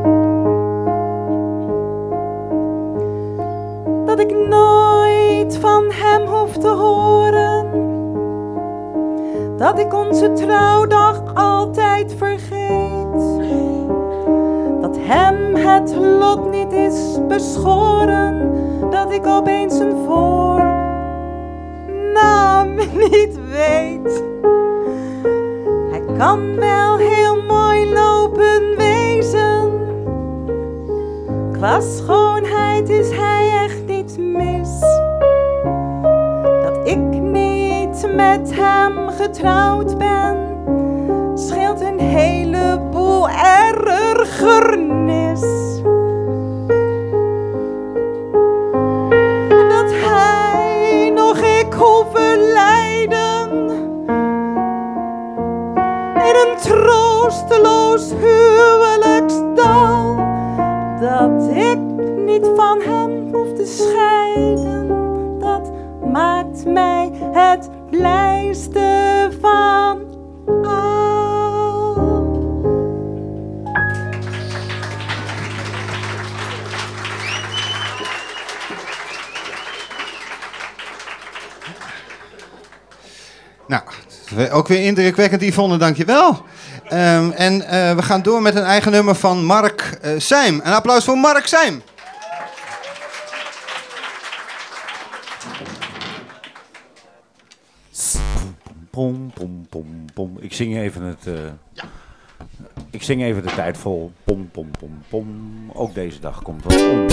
Dat ik nooit van hem hoef te horen. Dat ik onze trouwdag altijd vergeet. Het lot niet is beschoren. Dat ik opeens een voornaam niet weet. Hij kan wel heel mooi lopen wezen. Qua schoonheid is hij echt niet mis. Dat ik niet met hem getrouwd ben, scheelt een heleboel ergernis. Troosteloos huwelijksdal. Dat ik niet van hem hoef te scheiden, dat maakt mij het blijste van al. Nou, ook weer indrukwekkend, Yvonne, dankjewel. Um, en uh, we gaan door met een eigen nummer van Mark uh, Seim. Een applaus voor Mark Seim. Pom, pom, pom, pom. Ik zing even het. Uh, ja. Ik zing even de tijd vol. Pom, pom, pom, pom. Ook deze dag komt wat om.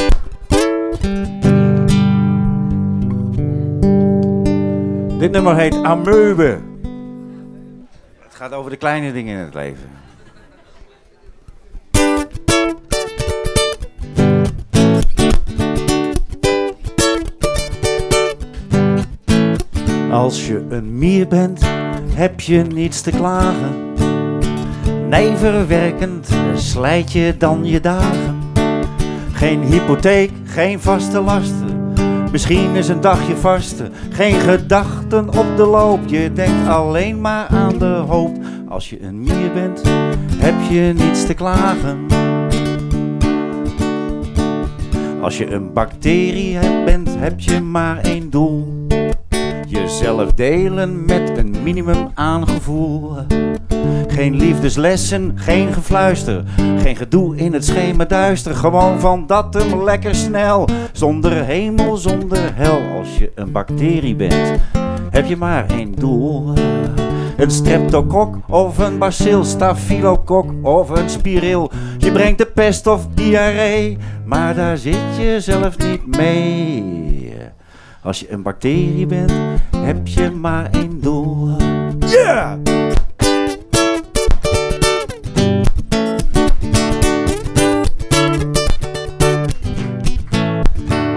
Dit nummer heet Ameuben. Gaat over de kleine dingen in het leven. Als je een mier bent, heb je niets te klagen. Nijverwerkend slijt je dan je dagen. Geen hypotheek, geen vaste lasten. Misschien is een dagje vasten. Geen gedachten op de loop. Je denkt alleen maar aan de hoop. Als je een mier bent, heb je niets te klagen. Als je een bacterie bent, heb je maar één doel. Jezelf delen met een minimum aan gevoel. Geen liefdeslessen, geen gefluister. Geen gedoe in het schemerduister. Gewoon van dat hem lekker snel. Zonder hemel, zonder hel. Als je een bacterie bent, heb je maar één doel. Een streptokok of een bacil, stafylokok of een spiril. Je brengt de pest of diarree, maar daar zit je zelf niet mee. Als je een bacterie bent, heb je maar één doel. Yeah!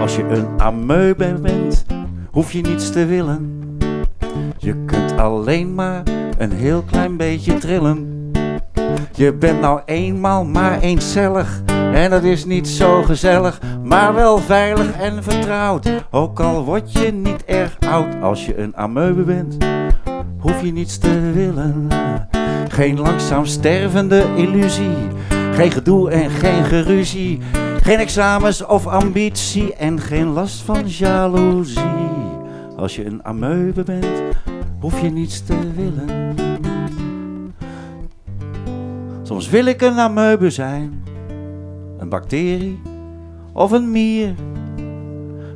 Als je een ameube bent, hoef je niets te willen. Je kunt alleen maar een heel klein beetje trillen. Je bent nou eenmaal maar eencellig en dat is niet zo gezellig, maar wel veilig en vertrouwd. Ook al word je niet erg oud als je een ameube bent, hoef je niets te willen. Geen langzaam stervende illusie, geen gedoe en geen geruzie. Geen examens of ambitie en geen last van jaloezie. Als je een ameube bent, hoef je niets te willen. Soms wil ik een ameube zijn, een bacterie of een mier.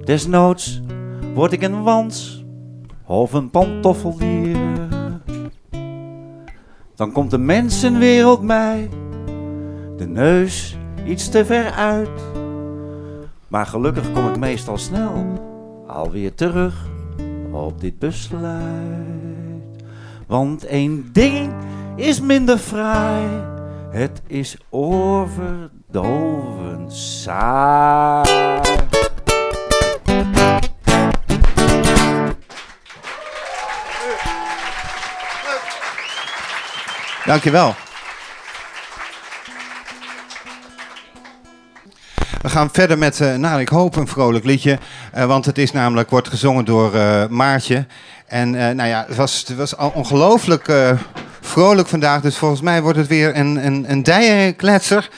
Desnoods word ik een wans of een pantoffeldier. Dan komt de mensenwereld mij de neus iets te ver uit. Maar gelukkig kom ik meestal snel alweer terug op dit besluit. Want één ding is minder fraai, het is oorverdovend saai. Dankjewel. We gaan verder met, nou ik hoop een vrolijk liedje. eh, want het is namelijk, wordt gezongen door eh, Maartje. En nou ja, het was, het was ongelooflijk vrolijk vandaag. Dus volgens mij wordt het weer een, een, een dijenkletser.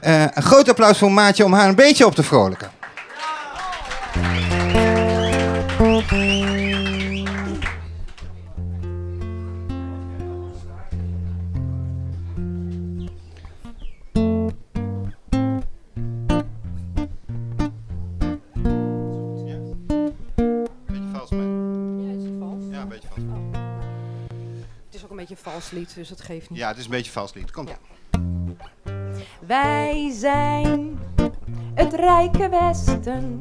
Eh, een groot applaus voor Maartje om haar een beetje op te vrolijken. Lied, dus dat geeft niet. Ja, het is een beetje vals lied. Komt. Wij zijn het rijke Westen.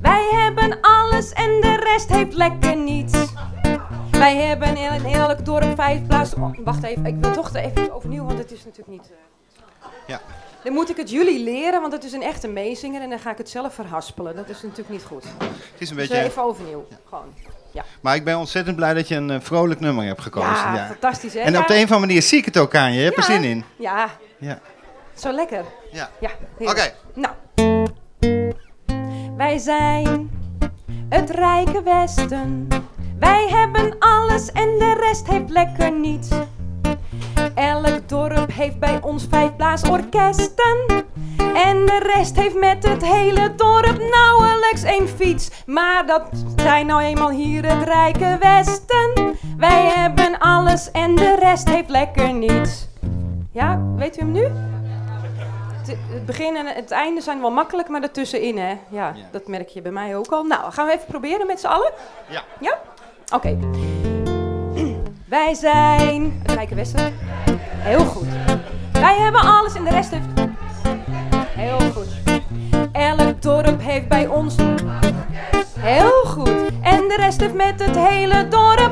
Wij hebben alles en de rest heeft lekker niets. Wij hebben in elk dorp vijf plaatsen. Oh, wacht even, ik wil toch even overnieuw, want het is natuurlijk niet. eh, Ja. Dan moet ik het jullie leren, want het is een echte meezinger en dan ga ik het zelf verhaspelen. Dat is natuurlijk niet goed. Het is een Dus beetje... even overnieuw. Gewoon. Ja. Maar ik ben ontzettend blij dat je een eh, vrolijk nummer hebt gekozen. Ja, fantastisch, hè? En op de een of andere manier zie ik het ook aan je. Je hebt er zin in. Ja, Ja. zo lekker. Ja. Ja. Oké. Nou. Wij zijn het rijke Westen. Wij hebben alles en de rest heeft lekker niets. Elk dorp heeft bij ons vijf blaasorkesten. En de rest heeft met het hele dorp nauwelijks één fiets. Maar dat zijn nou eenmaal hier het rijke Westen. Wij hebben alles en de rest heeft lekker niets. Ja, weet u hem nu? Het- begin en het einde zijn wel makkelijk, maar ertussenin, hè? Ja, dat merk je bij mij ook al. Nou, gaan we even proberen met z'n allen? Ja. Ja? Oké. Wij zijn het Rijke Westen. Heel goed. Wij hebben alles en de rest heeft... Heel goed. Elk dorp heeft bij ons... Heel goed. En de rest heeft met het hele dorp...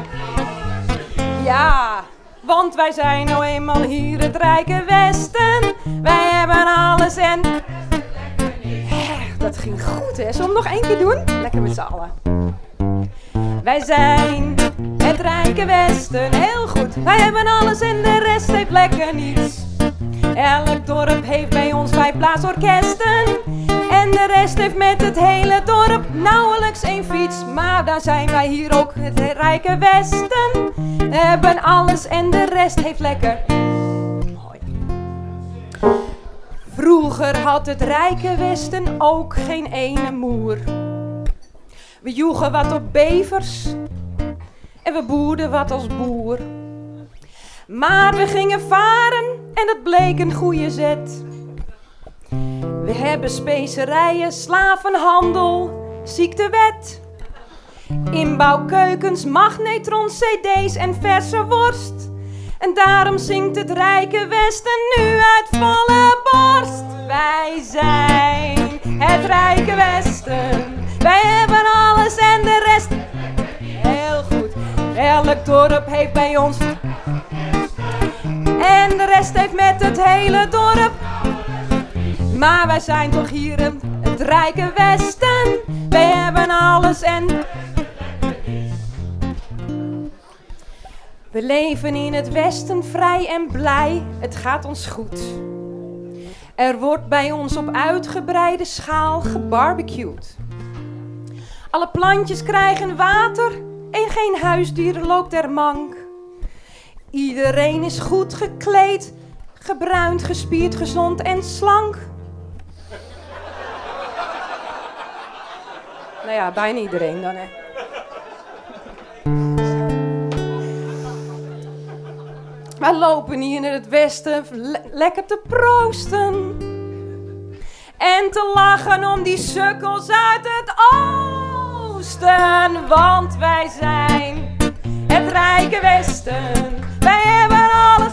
Ja, want wij zijn nou eenmaal hier het Rijke Westen. Wij hebben alles en... Eh, Dat ging goed, hè? Zullen we nog één keer doen? Lekker met z'n allen. Wij zijn het rijke Westen, heel goed. Wij hebben alles en de rest heeft lekker niets. Elk dorp heeft bij ons vijf blaasorkesten. En de rest heeft met het hele dorp nauwelijks één fiets. Maar daar zijn wij hier ook, het rijke Westen. We hebben alles en de rest heeft lekker. Mooi. Vroeger had het rijke Westen ook geen ene moer. We joegen wat op bevers en we boerden wat als boer. Maar we gingen varen en het bleek een goede zet. We hebben specerijen, slavenhandel, ziektewet. Inbouwkeukens, magnetrons, cd's en verse worst. En daarom zingt het rijke Westen nu uit volle borst. Wij zijn het rijke Westen. Wij hebben alles en de rest. Heel goed. Elk dorp heeft bij ons. En de rest heeft met het hele dorp. Maar wij zijn toch hier een- het rijke Westen. Wij hebben alles en. We leven in het Westen vrij en blij. Het gaat ons goed. Er wordt bij ons op uitgebreide schaal gebarbecued. Alle plantjes krijgen water en geen huisdier loopt er mank. Iedereen is goed gekleed, gebruind, gespierd, gezond en slank. Nou ja, bijna iedereen dan, hè. Wij lopen hier in het westen le- lekker te proosten. En te lachen om die sukkels uit het oosten. Want wij zijn het rijke westen. Wij hebben alles.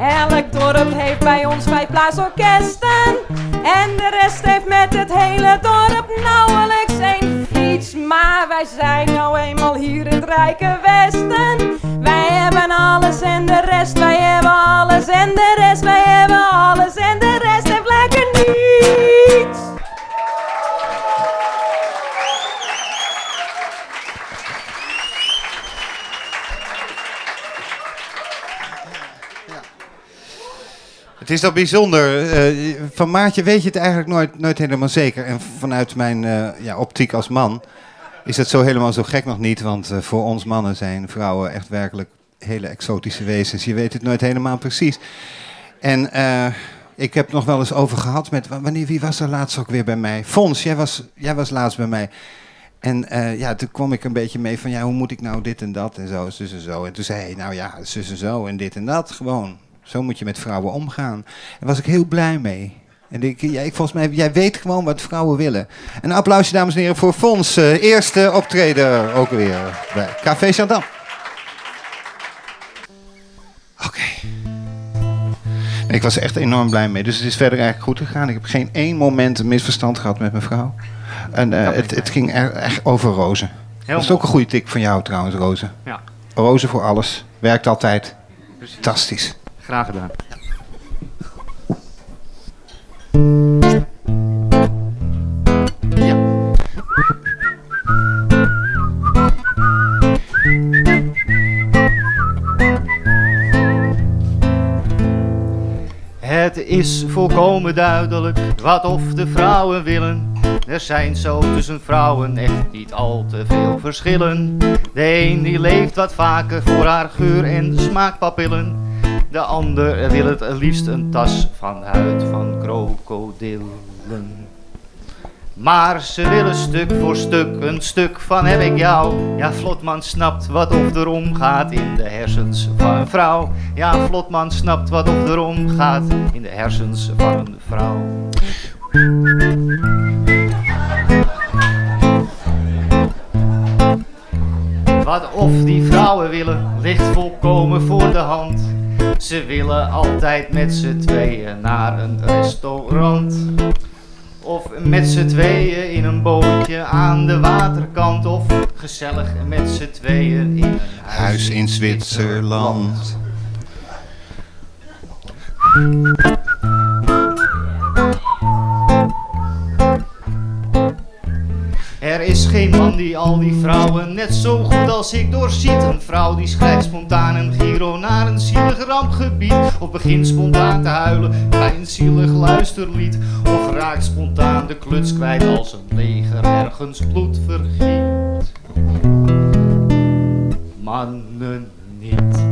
Elk dorp heeft bij ons vijf blaasorkesten. En de rest heeft met het hele dorp nauwelijks één fiets. Maar wij zijn nou eenmaal hier in het rijke westen. Wij hebben alles en de rest, wij hebben alles en de rest, wij hebben alles en de rest heeft lekker niets. Het is toch bijzonder. eh, van Maartje weet je het eigenlijk nooit, nooit helemaal zeker. En vanuit mijn eh, ja, optiek als man is het zo helemaal zo gek nog niet. Want eh, voor ons mannen zijn vrouwen echt werkelijk hele exotische wezens. Je weet het nooit helemaal precies. En ik heb nog wel eens over gehad met... wa- Wanneer, wie was er laatst ook weer bij mij? Fons, jij was, jij was laatst bij mij. En ja, toen kwam ik een beetje mee van... Ja, hoe moet ik nou dit en dat en zo, zus en zo. En toen zei hij, nou ja, zus en zo en dit en dat. Gewoon, zo moet je met vrouwen omgaan. Daar was ik heel blij mee. En ik, ja, ik, volgens mij, jij weet gewoon wat vrouwen willen. Een applausje, dames en heren, voor Fons. eh, eerste optreden ook weer bij Café Chantal. Oké. Ik was echt enorm blij mee. Dus het is verder eigenlijk goed gegaan. Ik heb geen één moment een misverstand gehad met mijn vrouw. En eh, het, het ging er, echt over rozen. dat is ook een goede tik van jou trouwens, rozen. Ja. Rozen voor alles. Werkt altijd. Precies. Fantastisch. Graag gedaan. Het is volkomen duidelijk wat of de vrouwen willen. Er zijn zo tussen vrouwen echt niet al te veel verschillen. De een die leeft wat vaker voor haar geur en smaakpapillen. De ander wil het liefst een tas van huid van krokodillen. Maar ze willen stuk voor stuk, een stuk van heb ik jou. Ja, Vlotman snapt wat of er omgaat in de hersens van een vrouw. Ja, Vlotman snapt wat of er omgaat in de hersens van een vrouw. Wat of die vrouwen willen, ligt volkomen voor de hand. Ze willen altijd met z'n tweeën naar een restaurant. Of met z'n tweeën in een bootje aan de waterkant. Of gezellig met z'n tweeën in een Huis in Zwitserland. Er is geen man die al die vrouwen net zo goed als ik doorziet. Een vrouw die schrijft spontaan een giro naar een zielig rampgebied. Of begint spontaan te huilen bij een zielig luisterlied. Of raakt spontaan de kluts kwijt als een leger ergens bloed vergiet. Mannen niet.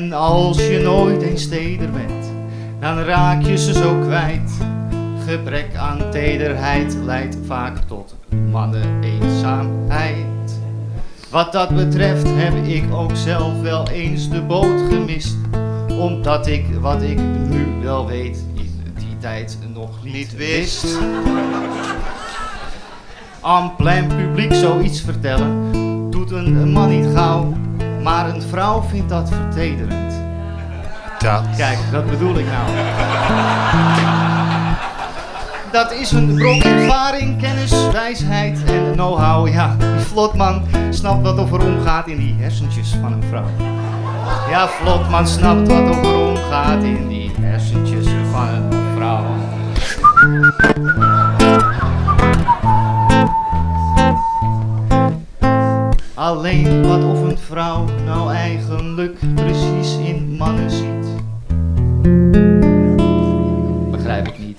En als je nooit eens teder bent, dan raak je ze zo kwijt. Gebrek aan tederheid leidt vaak tot mannen eenzaamheid. Wat dat betreft heb ik ook zelf wel eens de boot gemist. Omdat ik wat ik nu wel weet, in die tijd nog niet wist. Aan plein publiek zoiets vertellen, doet een man niet gauw. Maar een vrouw vindt dat vertederend. Dat. Kijk, dat bedoel ik nou. Dat is een brok ervaring, kennis, wijsheid en know-how. Ja, die vlotman snapt wat er omgaat in die hersentjes van een vrouw. Ja, vlotman snapt wat er omgaat in die hersentjes van een vrouw. Alleen wat of een vrouw nou eigenlijk precies in mannen ziet. Begrijp ik niet.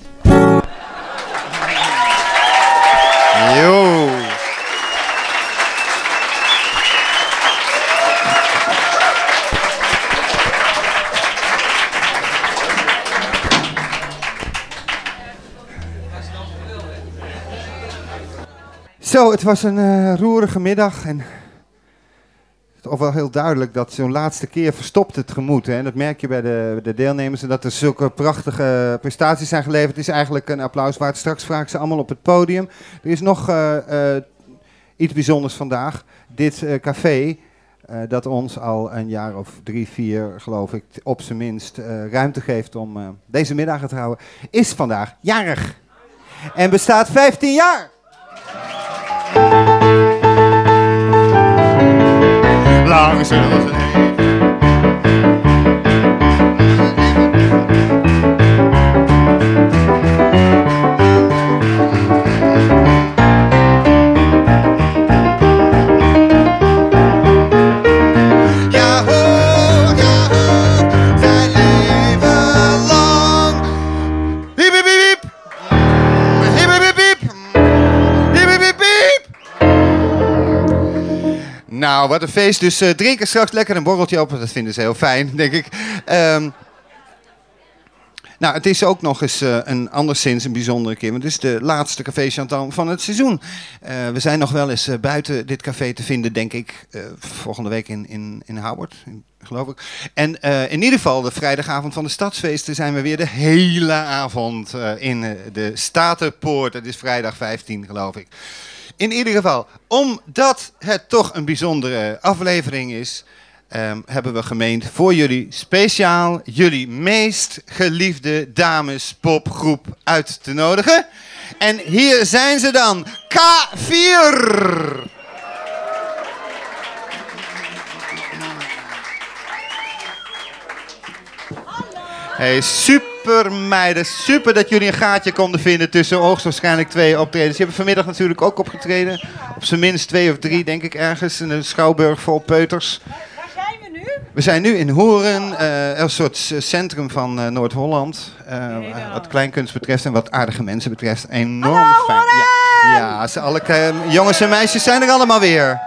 Jo. Zo, het was een eh, roerige middag en toch wel heel duidelijk dat zo'n laatste keer verstopt het gemoed. Hè? En dat merk je bij de, de deelnemers en dat er zulke prachtige prestaties zijn geleverd. Het is eigenlijk een applaus waard. Straks vraag ik ze allemaal op het podium. Er is nog eh, eh, iets bijzonders vandaag. Dit eh, café, dat ons al een jaar of drie, vier, geloof ik, op zijn minst ruimte geeft om deze middagen te houden, is vandaag jarig. En bestaat 15 jaar. Lang zullen Nou, wat een feest. Dus eh, drinken straks lekker een borreltje op. Dat vinden ze heel fijn, denk ik. Ehm, nou, het is ook nog eens eh, een anderszins een bijzondere keer. Want het is de laatste Café Chantal van het seizoen. Eh, we zijn nog wel eens buiten dit café te vinden, denk ik, volgende week in, in, in Howard, geloof ik. En in ieder geval, de vrijdagavond van de stadsfeesten zijn we weer de hele avond in de Statenpoort. Het is vrijdag 15, geloof ik. In ieder geval, omdat het toch een bijzondere aflevering is, ehm, hebben we gemeend voor jullie speciaal jullie meest geliefde damespopgroep uit te nodigen. En hier zijn ze dan, K4! Hey, super meiden, super dat jullie een gaatje konden vinden tussen hoogstwaarschijnlijk twee optredens. Je hebben vanmiddag natuurlijk ook opgetreden. Op zijn minst twee of drie, denk ik, ergens in een schouwburg vol peuters. Waar zijn we nu? We zijn nu in Horen, eh, een soort centrum van eh, Noord-Holland. eh, wat kleinkunst betreft en wat aardige mensen betreft. Enorm fijn. Ja, ja alle jongens en meisjes zijn er allemaal weer.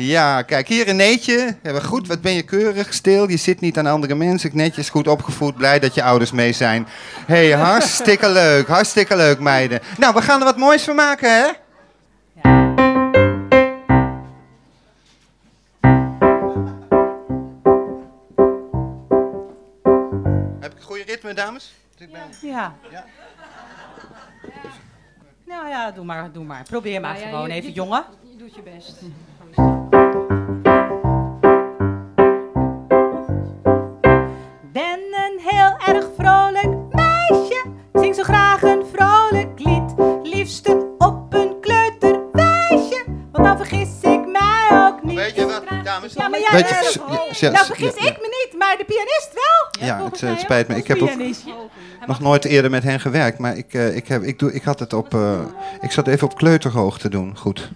Ja, kijk, hier een neetje. Hebben we goed, wat ben je keurig, stil. Je zit niet aan andere mensen. Netjes, goed opgevoed. Blij dat je ouders mee zijn. hey, hartstikke leuk. Hartstikke leuk, meiden. Nou, we gaan er wat moois van maken, hè? Heb ik een goede ritme, dames? Ik ben... Ja. Nou ja, doe maar, doe maar. Probeer maar Nou ja, gewoon je- even, je- jongen. Je doet je best. Ja, Weet je, ja, nou, vergis ja, ik me niet, maar de pianist wel. Ja, het, eh, het spijt me. Ik heb ook nog nooit eerder met hen gewerkt, maar ik, eh, ik, heb, ik, doe, ik had het op. eh, ik zat even op kleuterhoogte doen. Goed.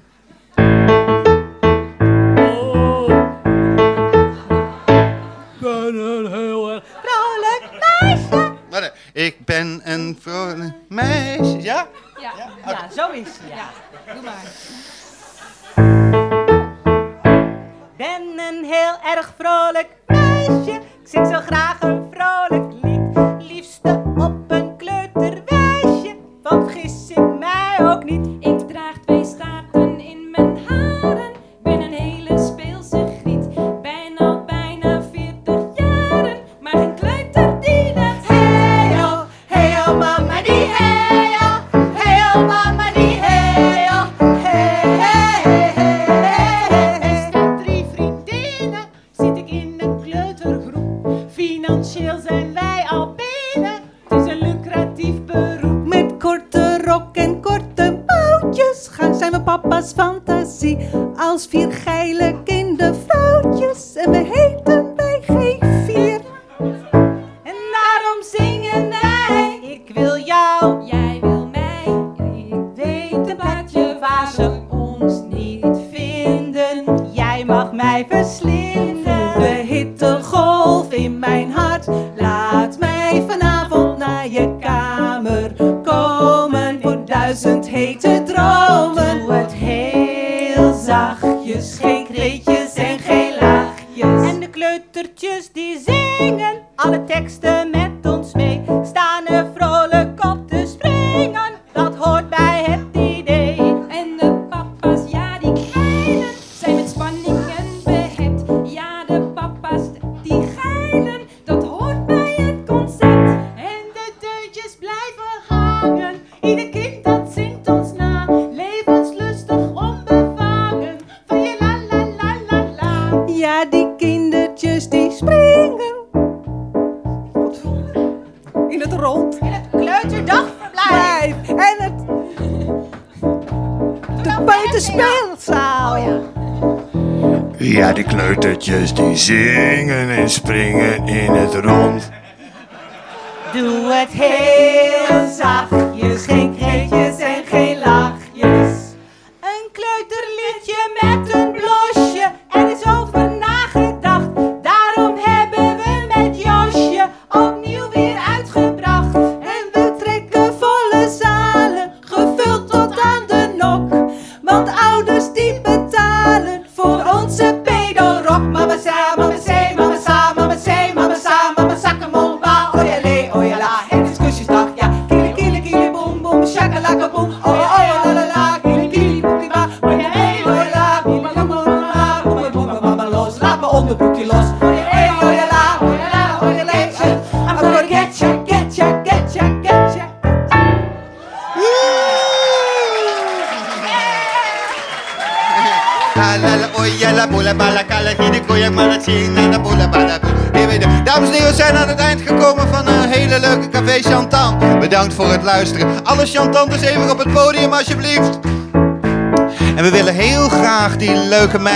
ben een heel erg vrolijk meisje. Maar, ik ben een vrolijk meisje. Ja? Ja, ja, zo is het. Ja. Doe maar. Ben een heel erg vrolijk meisje. Ik zing zo graag een vrolijk lied. Liefste op een kleuterwijsje. Want gis ik mij ook niet. Vier kleutertjes die zingen. Alle teksten met ons mee. Zingen en springen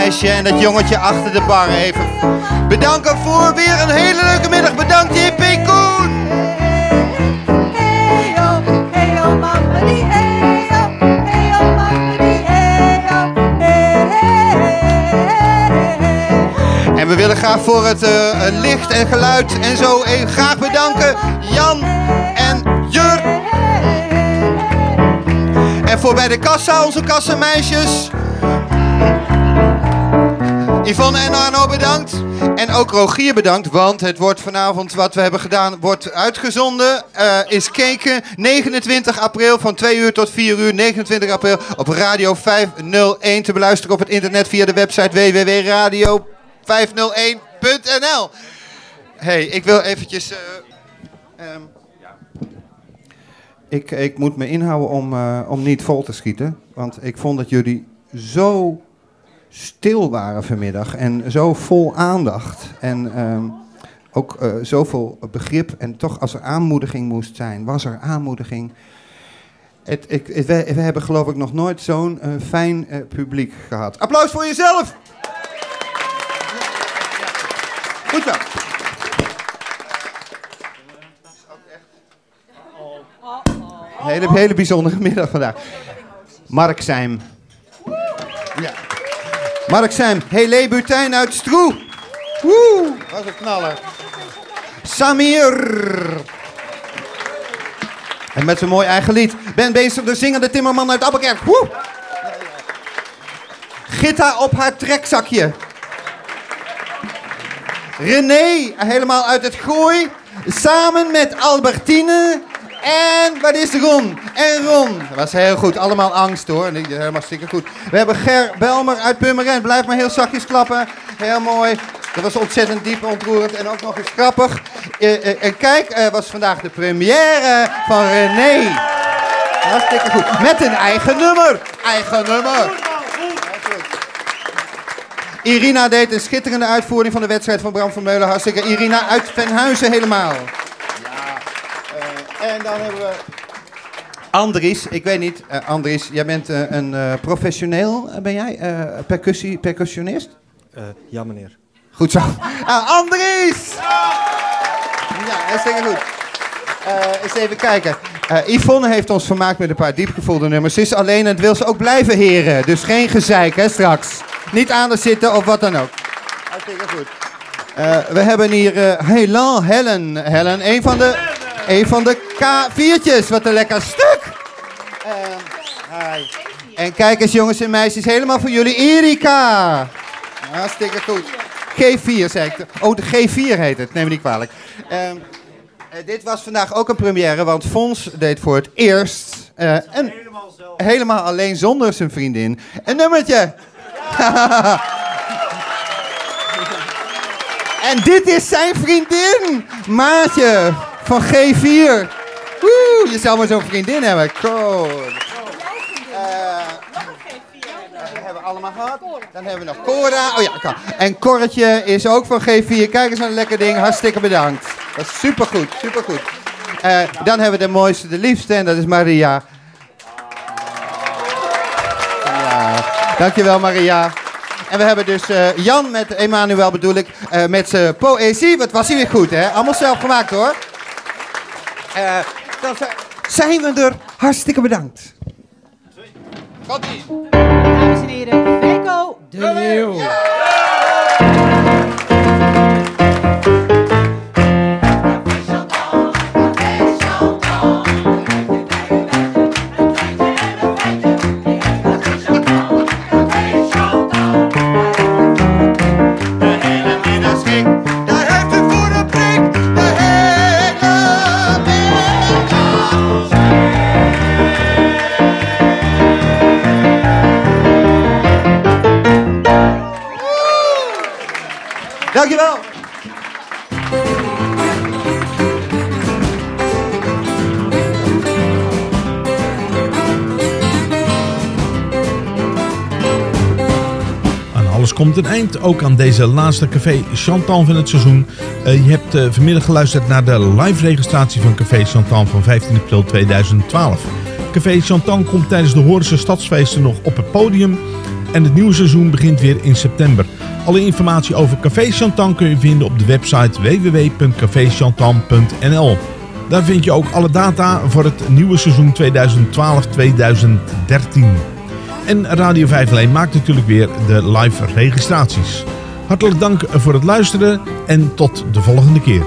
en dat jongetje achter de bar even bedanken voor weer een hele leuke middag. Bedankt JP Koen! En we willen graag voor het eh, eh, licht en geluid en zo even graag bedanken Jan en Jur. En voor bij de kassa, onze kassameisjes. Yvonne en Arno bedankt. En ook Rogier bedankt, want het wordt vanavond wat we hebben gedaan, wordt uitgezonden. eh, is keken 29 april van 2 uur tot 4 uur. 29 april op Radio 501 te beluisteren op het internet via de website www.radio501.nl. Hey, ik wil eventjes... eh, ehm, ik, ik moet me inhouden om, eh, om niet vol te schieten. Want ik vond dat jullie zo stil waren vanmiddag. En zo vol aandacht. En ehm, ook eh, zoveel begrip. En toch als er aanmoediging moest zijn, was er aanmoediging. Het, ik, we, hebben geloof ik nog nooit zo'n eh, fijn eh, publiek gehad. Applaus voor jezelf! Goed zo. Hele, hele bijzondere middag vandaag. Mark Seim. Mark Seim. Hele Butijn uit Stroe. Woe, wat een knaller. Samir. En met zijn mooi eigen lied. Ben bezig de zingende timmerman uit Appelkerk. Woe. Gitta op haar trekzakje. René, helemaal uit het gooi. Samen met Albertine. En wat is Ron? En Ron. Dat was heel goed. Allemaal angst hoor. Helemaal stikker goed. We hebben Ger Belmer uit Purmerend. Blijf maar heel zachtjes klappen. Heel mooi. Dat was ontzettend diep ontroerend en ook nog eens grappig. Eh, eh, en kijk, was vandaag de première van René. Hartstikke goed. Met een eigen nummer. Eigen nummer. Irina deed een schitterende uitvoering van de wedstrijd van Bram van Meulen. Hartstikke. Irina uit Venhuizen helemaal. En dan hebben we... Andries, ik weet niet. eh, Andries, jij bent eh, een eh, professioneel, ben jij? Eh, percussie, percussionist? ja, meneer. Goed zo. Ah, Andries! Ja, hartstikke goed. Eh, eens even kijken. Eh, Yvonne heeft ons vermaakt met een paar diepgevoelde nummers. Ze is alleen en het wil ze ook blijven heren. Dus geen gezeik, hè, straks. Niet aan de zitten of wat dan ook. Hartstikke goed. Eh, we hebben hier eh Helan, Helen. Helen, een van de, een van de K4'tjes. Wat een lekker stuk. Eh, hi. En kijk eens jongens en meisjes, helemaal voor jullie Erika. Hartstikke goed. G4 zei ik. Oh, de G4 heet het. Neem me niet kwalijk. Ehm, eh, dit was vandaag ook een première, want Fons deed voor het eerst... eh, een, helemaal alleen zonder zijn vriendin. Een nummertje. en dit is zijn vriendin. Maatje van G4. Woe, je zou maar zo'n vriendin hebben. Cool. hebben we allemaal gehad. Dan hebben we nog Cora. Oh ja. En Corretje is ook van G4. Kijk eens wat een lekker ding. Hartstikke bedankt. Dat is supergoed, supergoed. Eh dan hebben we de mooiste, de liefste. En dat is Maria. Ja, dankjewel Maria. En we hebben dus eh, Jan met Emanuel bedoel ik, eh, met zijn poëzie. Wat was hij weer goed, hè? Allemaal zelf gemaakt, hoor. Eh, dan zi- zijn we er. Hartstikke bedankt. Dames en heren, Feiko de Leeuw. Dankjewel. Komt een eind, ook aan deze laatste Café Chantal van het seizoen. Eh, je hebt eh, vanmiddag geluisterd naar de live registratie van Café Chantal van 15 april 2012. Café Chantal komt tijdens de Horense Stadsfeesten nog op het podium. En het nieuwe seizoen begint weer in september. Alle informatie over Café Chantal kun je vinden op de website www.caféchantal.nl. Daar vind je ook alle data voor het nieuwe seizoen 2012-2013. En Radio 5 Leen maakt natuurlijk weer de live registraties. Hartelijk dank voor het luisteren en tot de volgende keer.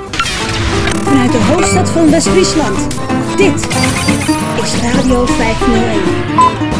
Vanuit de hoofdstad van West-Friesland. Dit is Radio 501.